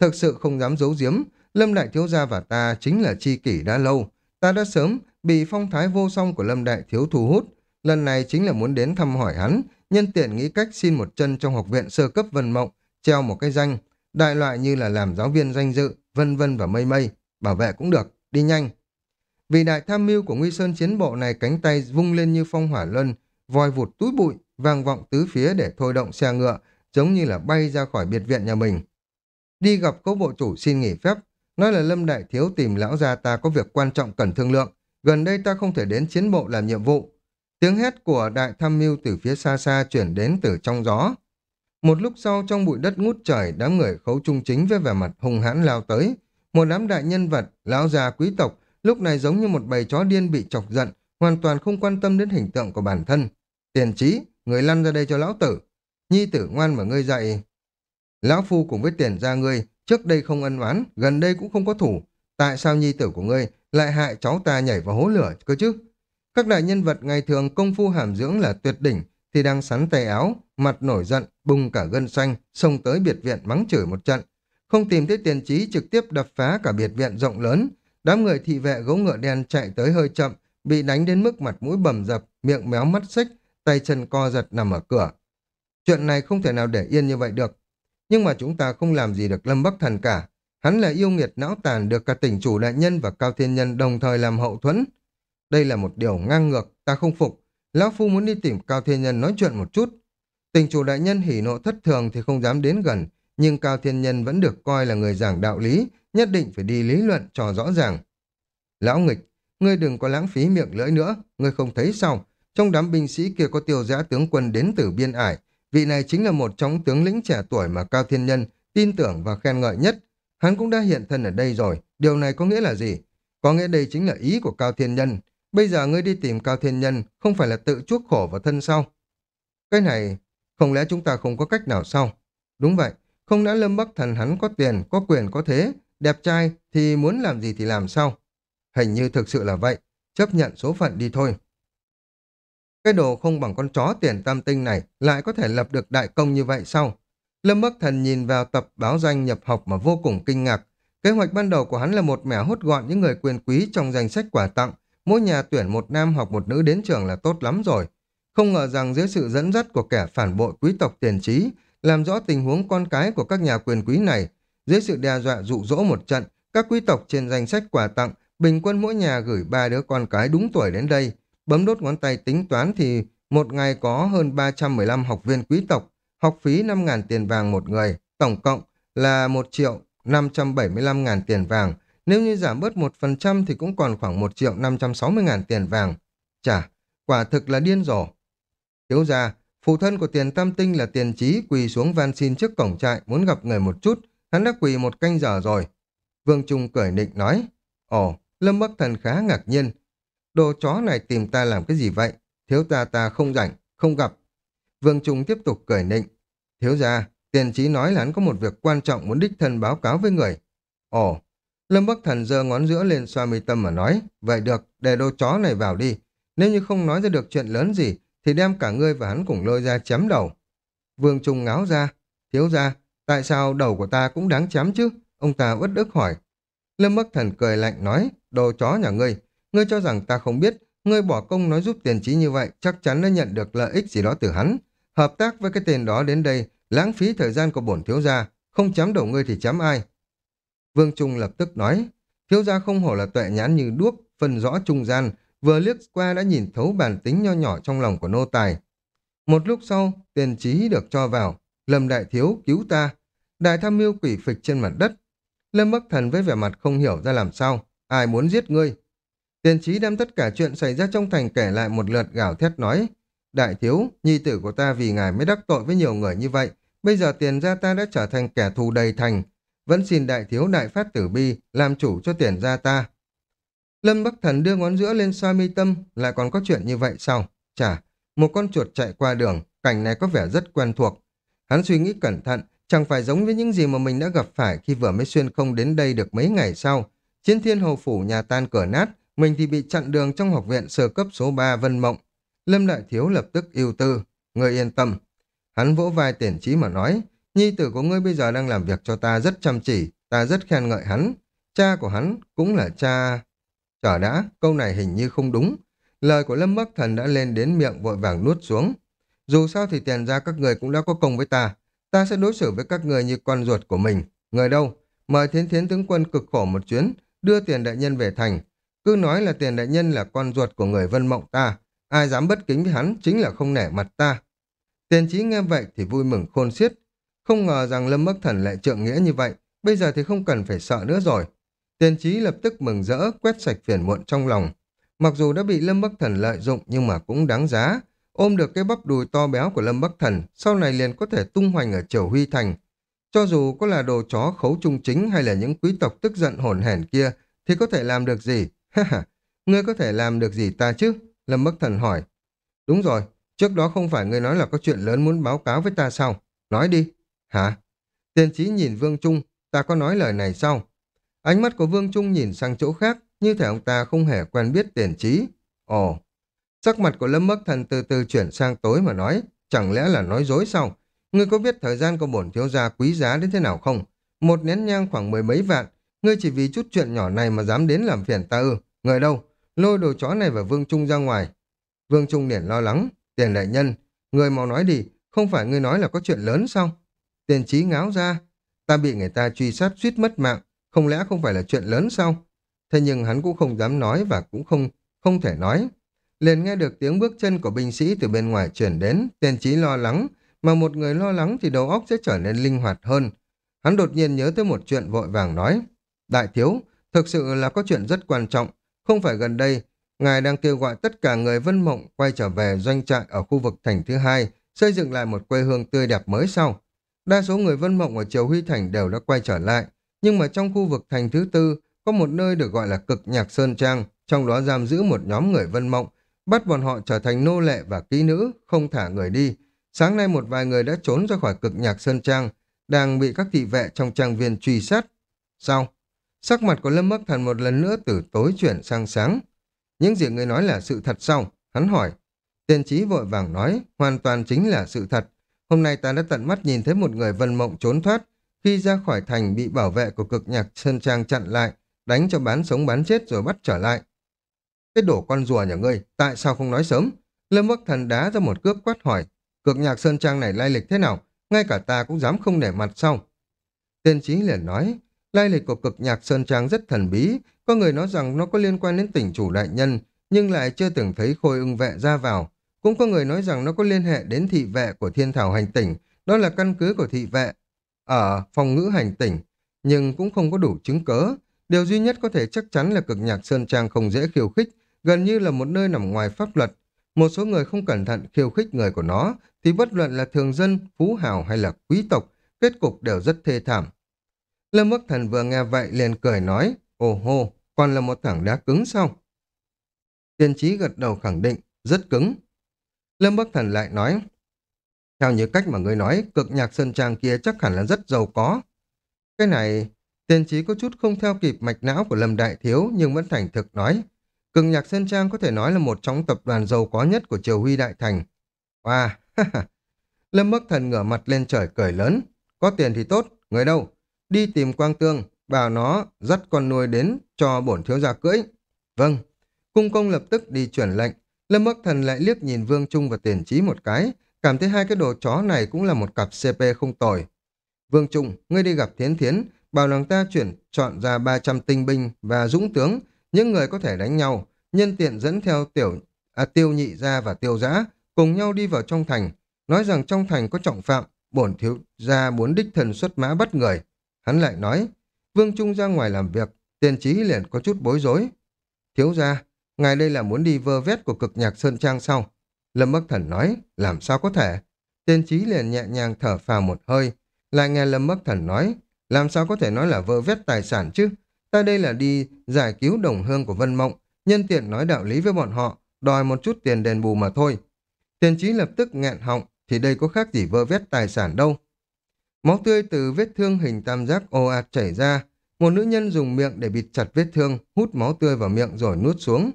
Thực sự không dám giấu giếm, Lâm Đại Thiếu Gia và ta chính là chi kỷ đã lâu. Ta đã sớm bị phong thái vô song của Lâm Đại Thiếu thu hút. Lần này chính là muốn đến thăm hỏi hắn, nhân tiện nghĩ cách xin một chân trong học viện sơ cấp Vân Mộng, treo một cái danh, đại loại như là làm giáo viên danh dự, vân vân và mây mây, bảo vệ cũng được, đi nhanh. Vì đại tham mưu của Nguy Sơn chiến bộ này cánh tay vung lên như phong hỏa luân, vòi vụt túi bụi, vang vọng tứ phía để thôi động xe ngựa, giống như là bay ra khỏi biệt viện nhà mình. Đi gặp cố bộ chủ xin nghỉ phép, nói là Lâm Đại Thiếu tìm lão gia ta có việc quan trọng cần thương lượng, gần đây ta không thể đến chiến bộ làm nhiệm vụ. Tiếng hét của đại tham mưu từ phía xa xa chuyển đến từ trong gió. Một lúc sau trong bụi đất ngút trời, đám người khấu trung chính với vẻ mặt hung hãn lao tới. Một đám đại nhân vật, lão già quý tộc, lúc này giống như một bầy chó điên bị chọc giận, hoàn toàn không quan tâm đến hình tượng của bản thân. Tiền trí, người lăn ra đây cho lão tử. Nhi tử ngoan mà ngươi dạy. Lão phu cùng với tiền ra ngươi, trước đây không ân oán, gần đây cũng không có thủ. Tại sao nhi tử của ngươi lại hại cháu ta nhảy vào hố lửa cơ chứ? Các đại nhân vật ngày thường công phu hàm dưỡng là tuyệt đỉnh, thì đang sắn tay áo, mặt nổi giận, bùng cả gân xanh, xông tới biệt viện mắng chửi một trận. Không tìm thấy tiền trí trực tiếp đập phá cả biệt viện rộng lớn. Đám người thị vệ gấu ngựa đen chạy tới hơi chậm, bị đánh đến mức mặt mũi bầm dập, miệng méo mắt xích, tay chân co giật nằm ở cửa. Chuyện này không thể nào để yên như vậy được. Nhưng mà chúng ta không làm gì được Lâm Bắc Thần cả. Hắn là yêu nghiệt não tàn được cả tỉnh chủ đại nhân và cao thiên nhân đồng thời làm hậu thuẫn. Đây là một điều ngang ngược, ta không phục. Lão Phu muốn đi tìm Cao Thiên Nhân nói chuyện một chút. Tình chủ đại nhân hỉ nộ thất thường thì không dám đến gần, nhưng Cao Thiên Nhân vẫn được coi là người giảng đạo lý, nhất định phải đi lý luận cho rõ ràng. Lão nghịch, ngươi đừng có lãng phí miệng lưỡi nữa, ngươi không thấy sao? Trong đám binh sĩ kia có tiêu giã tướng quân đến từ biên ải, vị này chính là một trong tướng lĩnh trẻ tuổi mà Cao Thiên Nhân tin tưởng và khen ngợi nhất. Hắn cũng đã hiện thân ở đây rồi, điều này có nghĩa là gì? Có nghĩa đây chính là ý của Cao Thiên Nhân, Bây giờ ngươi đi tìm Cao Thiên Nhân không phải là tự chuốc khổ vào thân sau Cái này, không lẽ chúng ta không có cách nào sau Đúng vậy, không đã Lâm Bắc Thần hắn có tiền, có quyền, có thế, đẹp trai thì muốn làm gì thì làm sao? Hình như thực sự là vậy, chấp nhận số phận đi thôi. Cái đồ không bằng con chó tiền tam tinh này lại có thể lập được đại công như vậy sao? Lâm Bắc Thần nhìn vào tập báo danh nhập học mà vô cùng kinh ngạc. Kế hoạch ban đầu của hắn là một mẻ hốt gọn những người quyền quý trong danh sách quà tặng, mỗi nhà tuyển một nam hoặc một nữ đến trường là tốt lắm rồi. Không ngờ rằng dưới sự dẫn dắt của kẻ phản bội quý tộc tiền trí, làm rõ tình huống con cái của các nhà quyền quý này, dưới sự đe dọa dụ dỗ một trận, các quý tộc trên danh sách quà tặng, bình quân mỗi nhà gửi ba đứa con cái đúng tuổi đến đây. Bấm đốt ngón tay tính toán thì một ngày có hơn 315 học viên quý tộc, học phí 5.000 tiền vàng một người, tổng cộng là 1 triệu 575 ngàn tiền vàng, nếu như giảm bớt 1% thì cũng còn khoảng 1 triệu 560 ngàn tiền vàng. Chà, quả thực là điên rồ. Thiếu ra, phụ thân của tiền tam tinh là tiền trí quỳ xuống van xin trước cổng trại muốn gặp người một chút. Hắn đã quỳ một canh giờ rồi. Vương Trung cười nịnh nói. Ồ, Lâm Bắc Thần khá ngạc nhiên. Đồ chó này tìm ta làm cái gì vậy? Thiếu ta ta không rảnh, không gặp. Vương Trung tiếp tục cười nịnh. Thiếu ra, tiền trí nói là hắn có một việc quan trọng muốn đích thân báo cáo với người. Ồ, Lâm Bắc Thần giơ ngón giữa lên xoa mi tâm mà nói, vậy được, để đồ chó này vào đi. Nếu như không nói ra được chuyện lớn gì, thì đem cả ngươi và hắn cùng lôi ra chém đầu. Vương Trung ngáo ra, thiếu ra, tại sao đầu của ta cũng đáng chém chứ? Ông ta uất ức hỏi. Lâm Bắc Thần cười lạnh nói, đồ chó nhà ngươi, ngươi cho rằng ta không biết, ngươi bỏ công nói giúp tiền trí như vậy, chắc chắn đã nhận được lợi ích gì đó từ hắn. Hợp tác với cái tên đó đến đây, lãng phí thời gian của bổn thiếu gia, không chém đầu ngươi thì chém ai, Vương Trung lập tức nói, thiếu gia không hổ là tuệ nhãn như đuốc, phân rõ trung gian, vừa liếc qua đã nhìn thấu bản tính nho nhỏ trong lòng của nô tài. Một lúc sau, tiền trí được cho vào, Lâm Đại Thiếu cứu ta, Đại tham mưu quỷ phịch trên mặt đất. Lâm Bắc Thần với vẻ mặt không hiểu ra làm sao, ai muốn giết ngươi. Tiền trí đem tất cả chuyện xảy ra trong thành kể lại một lượt gào thét nói, Đại Thiếu, nhi tử của ta vì ngài mới đắc tội với nhiều người như vậy, bây giờ tiền gia ta đã trở thành kẻ thù đầy thành, vẫn xin đại thiếu đại phát tử bi, làm chủ cho tiền gia ta. Lâm Bắc Thần đưa ngón giữa lên xoa mi tâm, lại còn có chuyện như vậy sao? chả một con chuột chạy qua đường, cảnh này có vẻ rất quen thuộc. Hắn suy nghĩ cẩn thận, chẳng phải giống với những gì mà mình đã gặp phải khi vừa mới xuyên không đến đây được mấy ngày sau. Chiến thiên hầu phủ nhà tan cửa nát, mình thì bị chặn đường trong học viện sơ cấp số 3 Vân Mộng. Lâm Đại Thiếu lập tức yêu tư, người yên tâm. Hắn vỗ vai tiền trí mà nói, nhi tử của ngươi bây giờ đang làm việc cho ta rất chăm chỉ, ta rất khen ngợi hắn. Cha của hắn cũng là cha... Chờ đã, câu này hình như không đúng. Lời của Lâm Bắc Thần đã lên đến miệng vội vàng nuốt xuống. Dù sao thì tiền ra các người cũng đã có công với ta. Ta sẽ đối xử với các người như con ruột của mình. Người đâu? Mời thiến thiến tướng quân cực khổ một chuyến, đưa tiền đại nhân về thành. Cứ nói là tiền đại nhân là con ruột của người vân mộng ta. Ai dám bất kính với hắn chính là không nể mặt ta. Tiền trí nghe vậy thì vui mừng khôn xiết. Không ngờ rằng Lâm Bắc Thần lại trượng nghĩa như vậy. Bây giờ thì không cần phải sợ nữa rồi. Tiền trí lập tức mừng rỡ, quét sạch phiền muộn trong lòng. Mặc dù đã bị Lâm Bắc Thần lợi dụng nhưng mà cũng đáng giá. Ôm được cái bắp đùi to béo của Lâm Bắc Thần, sau này liền có thể tung hoành ở Triều Huy Thành. Cho dù có là đồ chó khấu trung chính hay là những quý tộc tức giận hồn hển kia, thì có thể làm được gì? Ha ha, ngươi có thể làm được gì ta chứ? Lâm Bắc Thần hỏi. Đúng rồi, trước đó không phải ngươi nói là có chuyện lớn muốn báo cáo với ta sao? Nói đi. Hả? Tiền trí nhìn Vương Trung, ta có nói lời này sao? Ánh mắt của Vương Trung nhìn sang chỗ khác, như thể ông ta không hề quen biết tiền trí. Ồ, sắc mặt của Lâm Bắc Thần từ từ chuyển sang tối mà nói, chẳng lẽ là nói dối sao? Ngươi có biết thời gian của bổn thiếu gia quý giá đến thế nào không? Một nén nhang khoảng mười mấy vạn, ngươi chỉ vì chút chuyện nhỏ này mà dám đến làm phiền ta ư? Người đâu? Lôi đồ chó này và Vương Trung ra ngoài. Vương Trung liền lo lắng, tiền đại nhân, người mau nói đi, không phải ngươi nói là có chuyện lớn sao? Tiền trí ngáo ra, ta bị người ta truy sát suýt mất mạng, không lẽ không phải là chuyện lớn sao? Thế nhưng hắn cũng không dám nói và cũng không không thể nói. Liền nghe được tiếng bước chân của binh sĩ từ bên ngoài chuyển đến, Tiền trí lo lắng, mà một người lo lắng thì đầu óc sẽ trở nên linh hoạt hơn. Hắn đột nhiên nhớ tới một chuyện vội vàng nói, Đại thiếu, thực sự là có chuyện rất quan trọng, không phải gần đây, ngài đang kêu gọi tất cả người vân mộng quay trở về doanh trại ở khu vực thành thứ hai, xây dựng lại một quê hương tươi đẹp mới sau. Đa số người vân mộng ở Triều Huy Thành đều đã quay trở lại, nhưng mà trong khu vực thành thứ tư có một nơi được gọi là cực nhạc Sơn Trang, trong đó giam giữ một nhóm người vân mộng, bắt bọn họ trở thành nô lệ và kỹ nữ, không thả người đi. Sáng nay một vài người đã trốn ra khỏi cực nhạc Sơn Trang, đang bị các thị vệ trong trang viên truy sát. Sao? Sắc mặt của Lâm Bắc Thần một lần nữa từ tối chuyển sang sáng. Những gì người nói là sự thật sao? Hắn hỏi. Tiên trí vội vàng nói, hoàn toàn chính là sự thật. Hôm nay ta đã tận mắt nhìn thấy một người vân mộng trốn thoát, khi ra khỏi thành bị bảo vệ của cực nhạc Sơn Trang chặn lại, đánh cho bán sống bán chết rồi bắt trở lại. Cái đổ con rùa nhà ngươi, tại sao không nói sớm? Lâm Bắc Thần đá ra một cước quát hỏi, cực nhạc Sơn Trang này lai lịch thế nào? Ngay cả ta cũng dám không nể mặt sau. Tiên trí liền nói, lai lịch của cực nhạc Sơn Trang rất thần bí, có người nói rằng nó có liên quan đến tỉnh chủ đại nhân, nhưng lại chưa từng thấy khôi ưng vệ ra vào. Cũng có người nói rằng nó có liên hệ đến thị vệ của thiên thảo hành tỉnh, đó là căn cứ của thị vệ ở phòng ngữ hành tỉnh, nhưng cũng không có đủ chứng cớ. Điều duy nhất có thể chắc chắn là cực nhạc Sơn Trang không dễ khiêu khích, gần như là một nơi nằm ngoài pháp luật. Một số người không cẩn thận khiêu khích người của nó, thì bất luận là thường dân, phú hào hay là quý tộc, kết cục đều rất thê thảm. Lâm Bắc Thần vừa nghe vậy liền cười nói, ồ hô, còn là một thẳng đá cứng sao? Tiên trí gật đầu khẳng định, rất cứng. Lâm Bắc Thần lại nói, theo như cách mà ngươi nói, cực nhạc Sơn Trang kia chắc hẳn là rất giàu có. Cái này, tiên trí có chút không theo kịp mạch não của Lâm Đại Thiếu nhưng vẫn thành thực nói. Cực nhạc Sơn Trang có thể nói là một trong tập đoàn giàu có nhất của Triều Huy Đại Thành. Wow, Lâm Bắc Thần ngửa mặt lên trời cười lớn. Có tiền thì tốt, người đâu? Đi tìm Quang Tương, bảo nó dắt con nuôi đến cho bổn thiếu gia cưỡi. Vâng. Cung công lập tức đi chuyển lệnh. Lâm Bắc Thần lại liếc nhìn Vương Trung và Tiền Trí một cái, cảm thấy hai cái đồ chó này cũng là một cặp CP không tồi. Vương Trung, ngươi đi gặp Thiến Thiến, bảo nàng ta chuyển chọn ra 300 tinh binh và dũng tướng, những người có thể đánh nhau, nhân tiện dẫn theo tiểu à, tiêu nhị gia và tiêu giã, cùng nhau đi vào trong thành, nói rằng trong thành có trọng phạm, bổn thiếu gia muốn đích thần xuất mã bắt người. Hắn lại nói, Vương Trung ra ngoài làm việc, tiền trí liền có chút bối rối. Thiếu gia, ngài đây là muốn đi vơ vét của cực nhạc Sơn Trang sau. Lâm Bắc Thần nói, làm sao có thể? Tiên trí liền nhẹ nhàng thở phào một hơi, lại nghe Lâm Bắc Thần nói, làm sao có thể nói là vơ vét tài sản chứ? Ta đây là đi giải cứu đồng hương của Vân Mộng, nhân tiện nói đạo lý với bọn họ, đòi một chút tiền đền bù mà thôi. Tiên trí lập tức nghẹn họng, thì đây có khác gì vơ vét tài sản đâu. Máu tươi từ vết thương hình tam giác ồ ạt chảy ra, Một nữ nhân dùng miệng để bịt chặt vết thương, hút máu tươi vào miệng rồi nuốt xuống.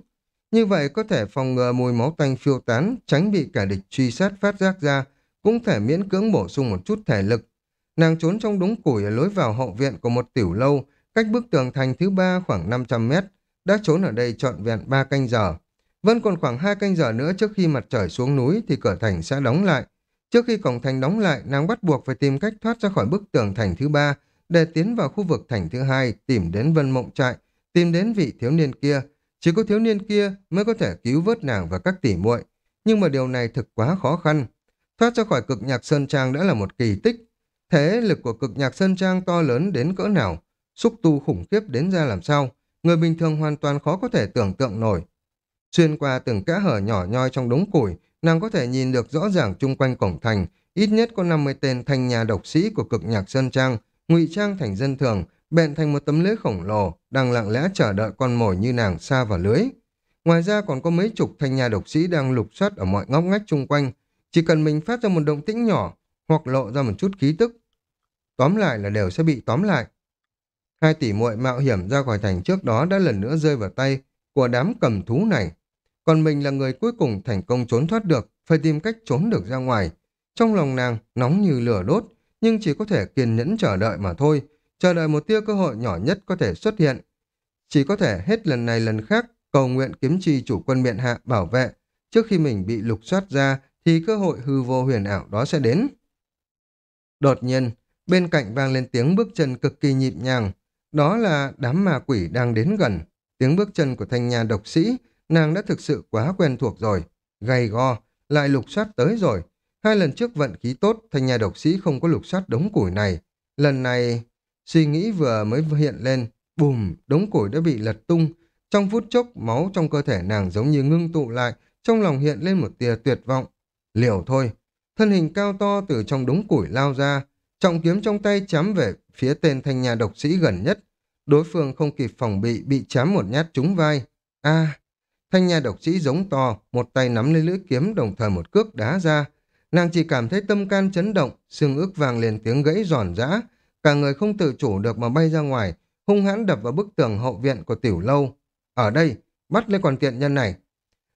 Như vậy có thể phòng ngừa mùi máu tanh phiêu tán, tránh bị kẻ địch truy sát phát giác ra, cũng thể miễn cưỡng bổ sung một chút thể lực. Nàng trốn trong đống củi ở lối vào hậu viện của một tiểu lâu, cách bức tường thành thứ ba khoảng 500 mét, đã trốn ở đây trọn vẹn 3 canh giờ. Vẫn còn khoảng 2 canh giờ nữa trước khi mặt trời xuống núi thì cửa thành sẽ đóng lại. Trước khi cổng thành đóng lại, nàng bắt buộc phải tìm cách thoát ra khỏi bức tường thành thứ ba để tiến vào khu vực thành thứ hai, tìm đến Vân Mộng Trại, tìm đến vị thiếu niên kia. Chỉ có thiếu niên kia mới có thể cứu vớt nàng và các tỷ muội. Nhưng mà điều này thực quá khó khăn. Thoát ra khỏi cực nhạc Sơn Trang đã là một kỳ tích. Thế lực của cực nhạc Sơn Trang to lớn đến cỡ nào? Xúc tu khủng khiếp đến ra làm sao? Người bình thường hoàn toàn khó có thể tưởng tượng nổi. Xuyên qua từng kẽ hở nhỏ nhoi trong đống củi, nàng có thể nhìn được rõ ràng chung quanh cổng thành, ít nhất có 50 tên thanh nhà độc sĩ của cực nhạc Sơn Trang, ngụy trang thành dân thường, bện thành một tấm lưới khổng lồ, đang lặng lẽ chờ đợi con mồi như nàng xa vào lưới. Ngoài ra còn có mấy chục thanh nhà độc sĩ đang lục soát ở mọi ngóc ngách chung quanh, chỉ cần mình phát ra một động tĩnh nhỏ hoặc lộ ra một chút khí tức. Tóm lại là đều sẽ bị tóm lại. Hai tỷ muội mạo hiểm ra khỏi thành trước đó đã lần nữa rơi vào tay của đám cầm thú này. Còn mình là người cuối cùng thành công trốn thoát được, phải tìm cách trốn được ra ngoài. Trong lòng nàng nóng như lửa đốt, nhưng chỉ có thể kiên nhẫn chờ đợi mà thôi, chờ đợi một tia cơ hội nhỏ nhất có thể xuất hiện. Chỉ có thể hết lần này lần khác cầu nguyện kiếm trì chủ quân miện hạ bảo vệ, trước khi mình bị lục soát ra thì cơ hội hư vô huyền ảo đó sẽ đến. Đột nhiên, bên cạnh vang lên tiếng bước chân cực kỳ nhịp nhàng, đó là đám ma quỷ đang đến gần. Tiếng bước chân của thanh nhà độc sĩ, nàng đã thực sự quá quen thuộc rồi. Gầy go, lại lục soát tới rồi. Hai lần trước vận khí tốt, thanh nhà độc sĩ không có lục soát đống củi này. Lần này, suy nghĩ vừa mới hiện lên, bùm, đống củi đã bị lật tung. Trong phút chốc, máu trong cơ thể nàng giống như ngưng tụ lại, trong lòng hiện lên một tia tuyệt vọng. Liều thôi, thân hình cao to từ trong đống củi lao ra, trọng kiếm trong tay chém về phía tên thanh nhà độc sĩ gần nhất. Đối phương không kịp phòng bị, bị chém một nhát trúng vai. a thanh nhà độc sĩ giống to, một tay nắm lấy lưỡi kiếm đồng thời một cước đá ra. Nàng chỉ cảm thấy tâm can chấn động, xương ức vàng liền tiếng gãy giòn giã. Cả người không tự chủ được mà bay ra ngoài, hung hãn đập vào bức tường hậu viện của tiểu lâu. Ở đây, bắt lấy con tiện nhân này.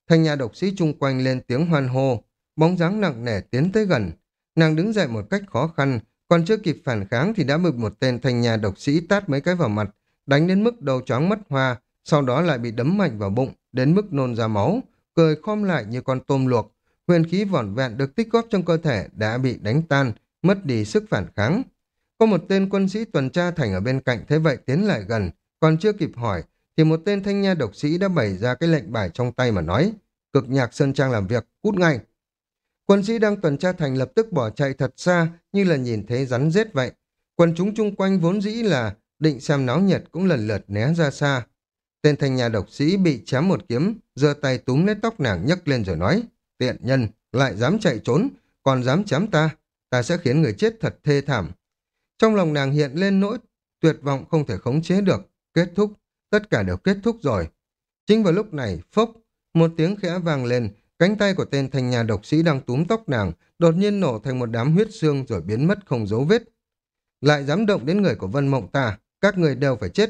Thanh nhà độc sĩ chung quanh lên tiếng hoan hô, bóng dáng nặng nề tiến tới gần. Nàng đứng dậy một cách khó khăn, còn chưa kịp phản kháng thì đã bị một tên thanh nhà độc sĩ tát mấy cái vào mặt, đánh đến mức đầu chóng mất hoa, sau đó lại bị đấm mạnh vào bụng, đến mức nôn ra máu, cười khom lại như con tôm luộc. Huyền khí vỏn vẹn được tích góp trong cơ thể đã bị đánh tan, mất đi sức phản kháng. Có một tên quân sĩ tuần tra thành ở bên cạnh thế vậy tiến lại gần, còn chưa kịp hỏi, thì một tên thanh nha độc sĩ đã bày ra cái lệnh bài trong tay mà nói, cực nhạc Sơn Trang làm việc, cút ngay. Quân sĩ đang tuần tra thành lập tức bỏ chạy thật xa như là nhìn thấy rắn rết vậy. Quân chúng chung quanh vốn dĩ là định xem náo nhiệt cũng lần lượt né ra xa. Tên thanh nhà độc sĩ bị chém một kiếm, giơ tay túm lấy tóc nàng nhấc lên rồi nói, tiện nhân, lại dám chạy trốn, còn dám chém ta, ta sẽ khiến người chết thật thê thảm. Trong lòng nàng hiện lên nỗi tuyệt vọng không thể khống chế được, kết thúc, tất cả đều kết thúc rồi. Chính vào lúc này, phốc, một tiếng khẽ vang lên, Cánh tay của tên thành nhà độc sĩ đang túm tóc nàng, đột nhiên nổ thành một đám huyết xương rồi biến mất không dấu vết. Lại dám động đến người của Vân Mộng ta, các người đều phải chết.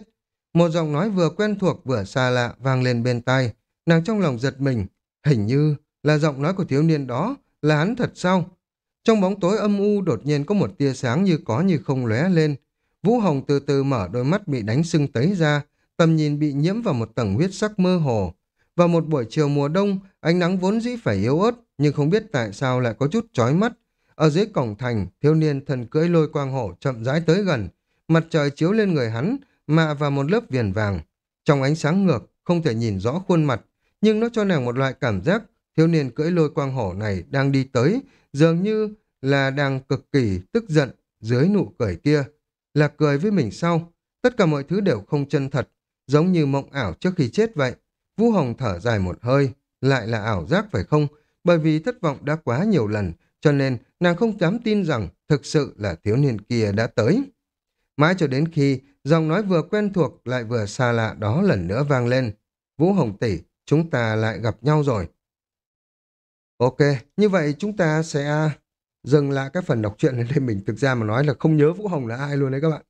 Một giọng nói vừa quen thuộc vừa xa lạ vang lên bên tai, nàng trong lòng giật mình, hình như là giọng nói của thiếu niên đó, là hắn thật sao? Trong bóng tối âm u đột nhiên có một tia sáng như có như không lóe lên. Vũ Hồng từ từ mở đôi mắt bị đánh sưng tấy ra, tầm nhìn bị nhiễm vào một tầng huyết sắc mơ hồ. Vào một buổi chiều mùa đông, ánh nắng vốn dĩ phải yếu ớt, nhưng không biết tại sao lại có chút chói mắt. Ở dưới cổng thành, thiếu niên thần cưỡi lôi quang hổ chậm rãi tới gần. Mặt trời chiếu lên người hắn, mạ vào một lớp viền vàng. Trong ánh sáng ngược, không thể nhìn rõ khuôn mặt, nhưng nó cho nàng một loại cảm giác thiếu niên cưỡi lôi quang hổ này đang đi tới, dường như là đang cực kỳ tức giận dưới nụ cười kia. Là cười với mình sau. Tất cả mọi thứ đều không chân thật, giống như mộng ảo trước khi chết vậy. Vũ Hồng thở dài một hơi, lại là ảo giác phải không? Bởi vì thất vọng đã quá nhiều lần, cho nên nàng không dám tin rằng thực sự là thiếu niên kia đã tới. Mãi cho đến khi giọng nói vừa quen thuộc lại vừa xa lạ đó lần nữa vang lên. Vũ Hồng tỷ, chúng ta lại gặp nhau rồi. Ok, như vậy chúng ta sẽ dừng lại các phần đọc truyện này đây mình thực ra mà nói là không nhớ Vũ Hồng là ai luôn đấy các bạn.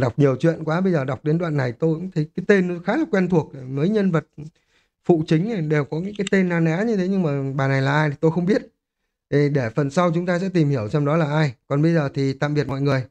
Đọc nhiều chuyện quá, bây giờ đọc đến đoạn này tôi cũng thấy cái tên nó khá là quen thuộc. Mấy nhân vật phụ chính này đều có những cái tên na ná như thế nhưng mà bà này là ai thì tôi không biết. Để phần sau chúng ta sẽ tìm hiểu xem đó là ai. Còn bây giờ thì tạm biệt mọi người.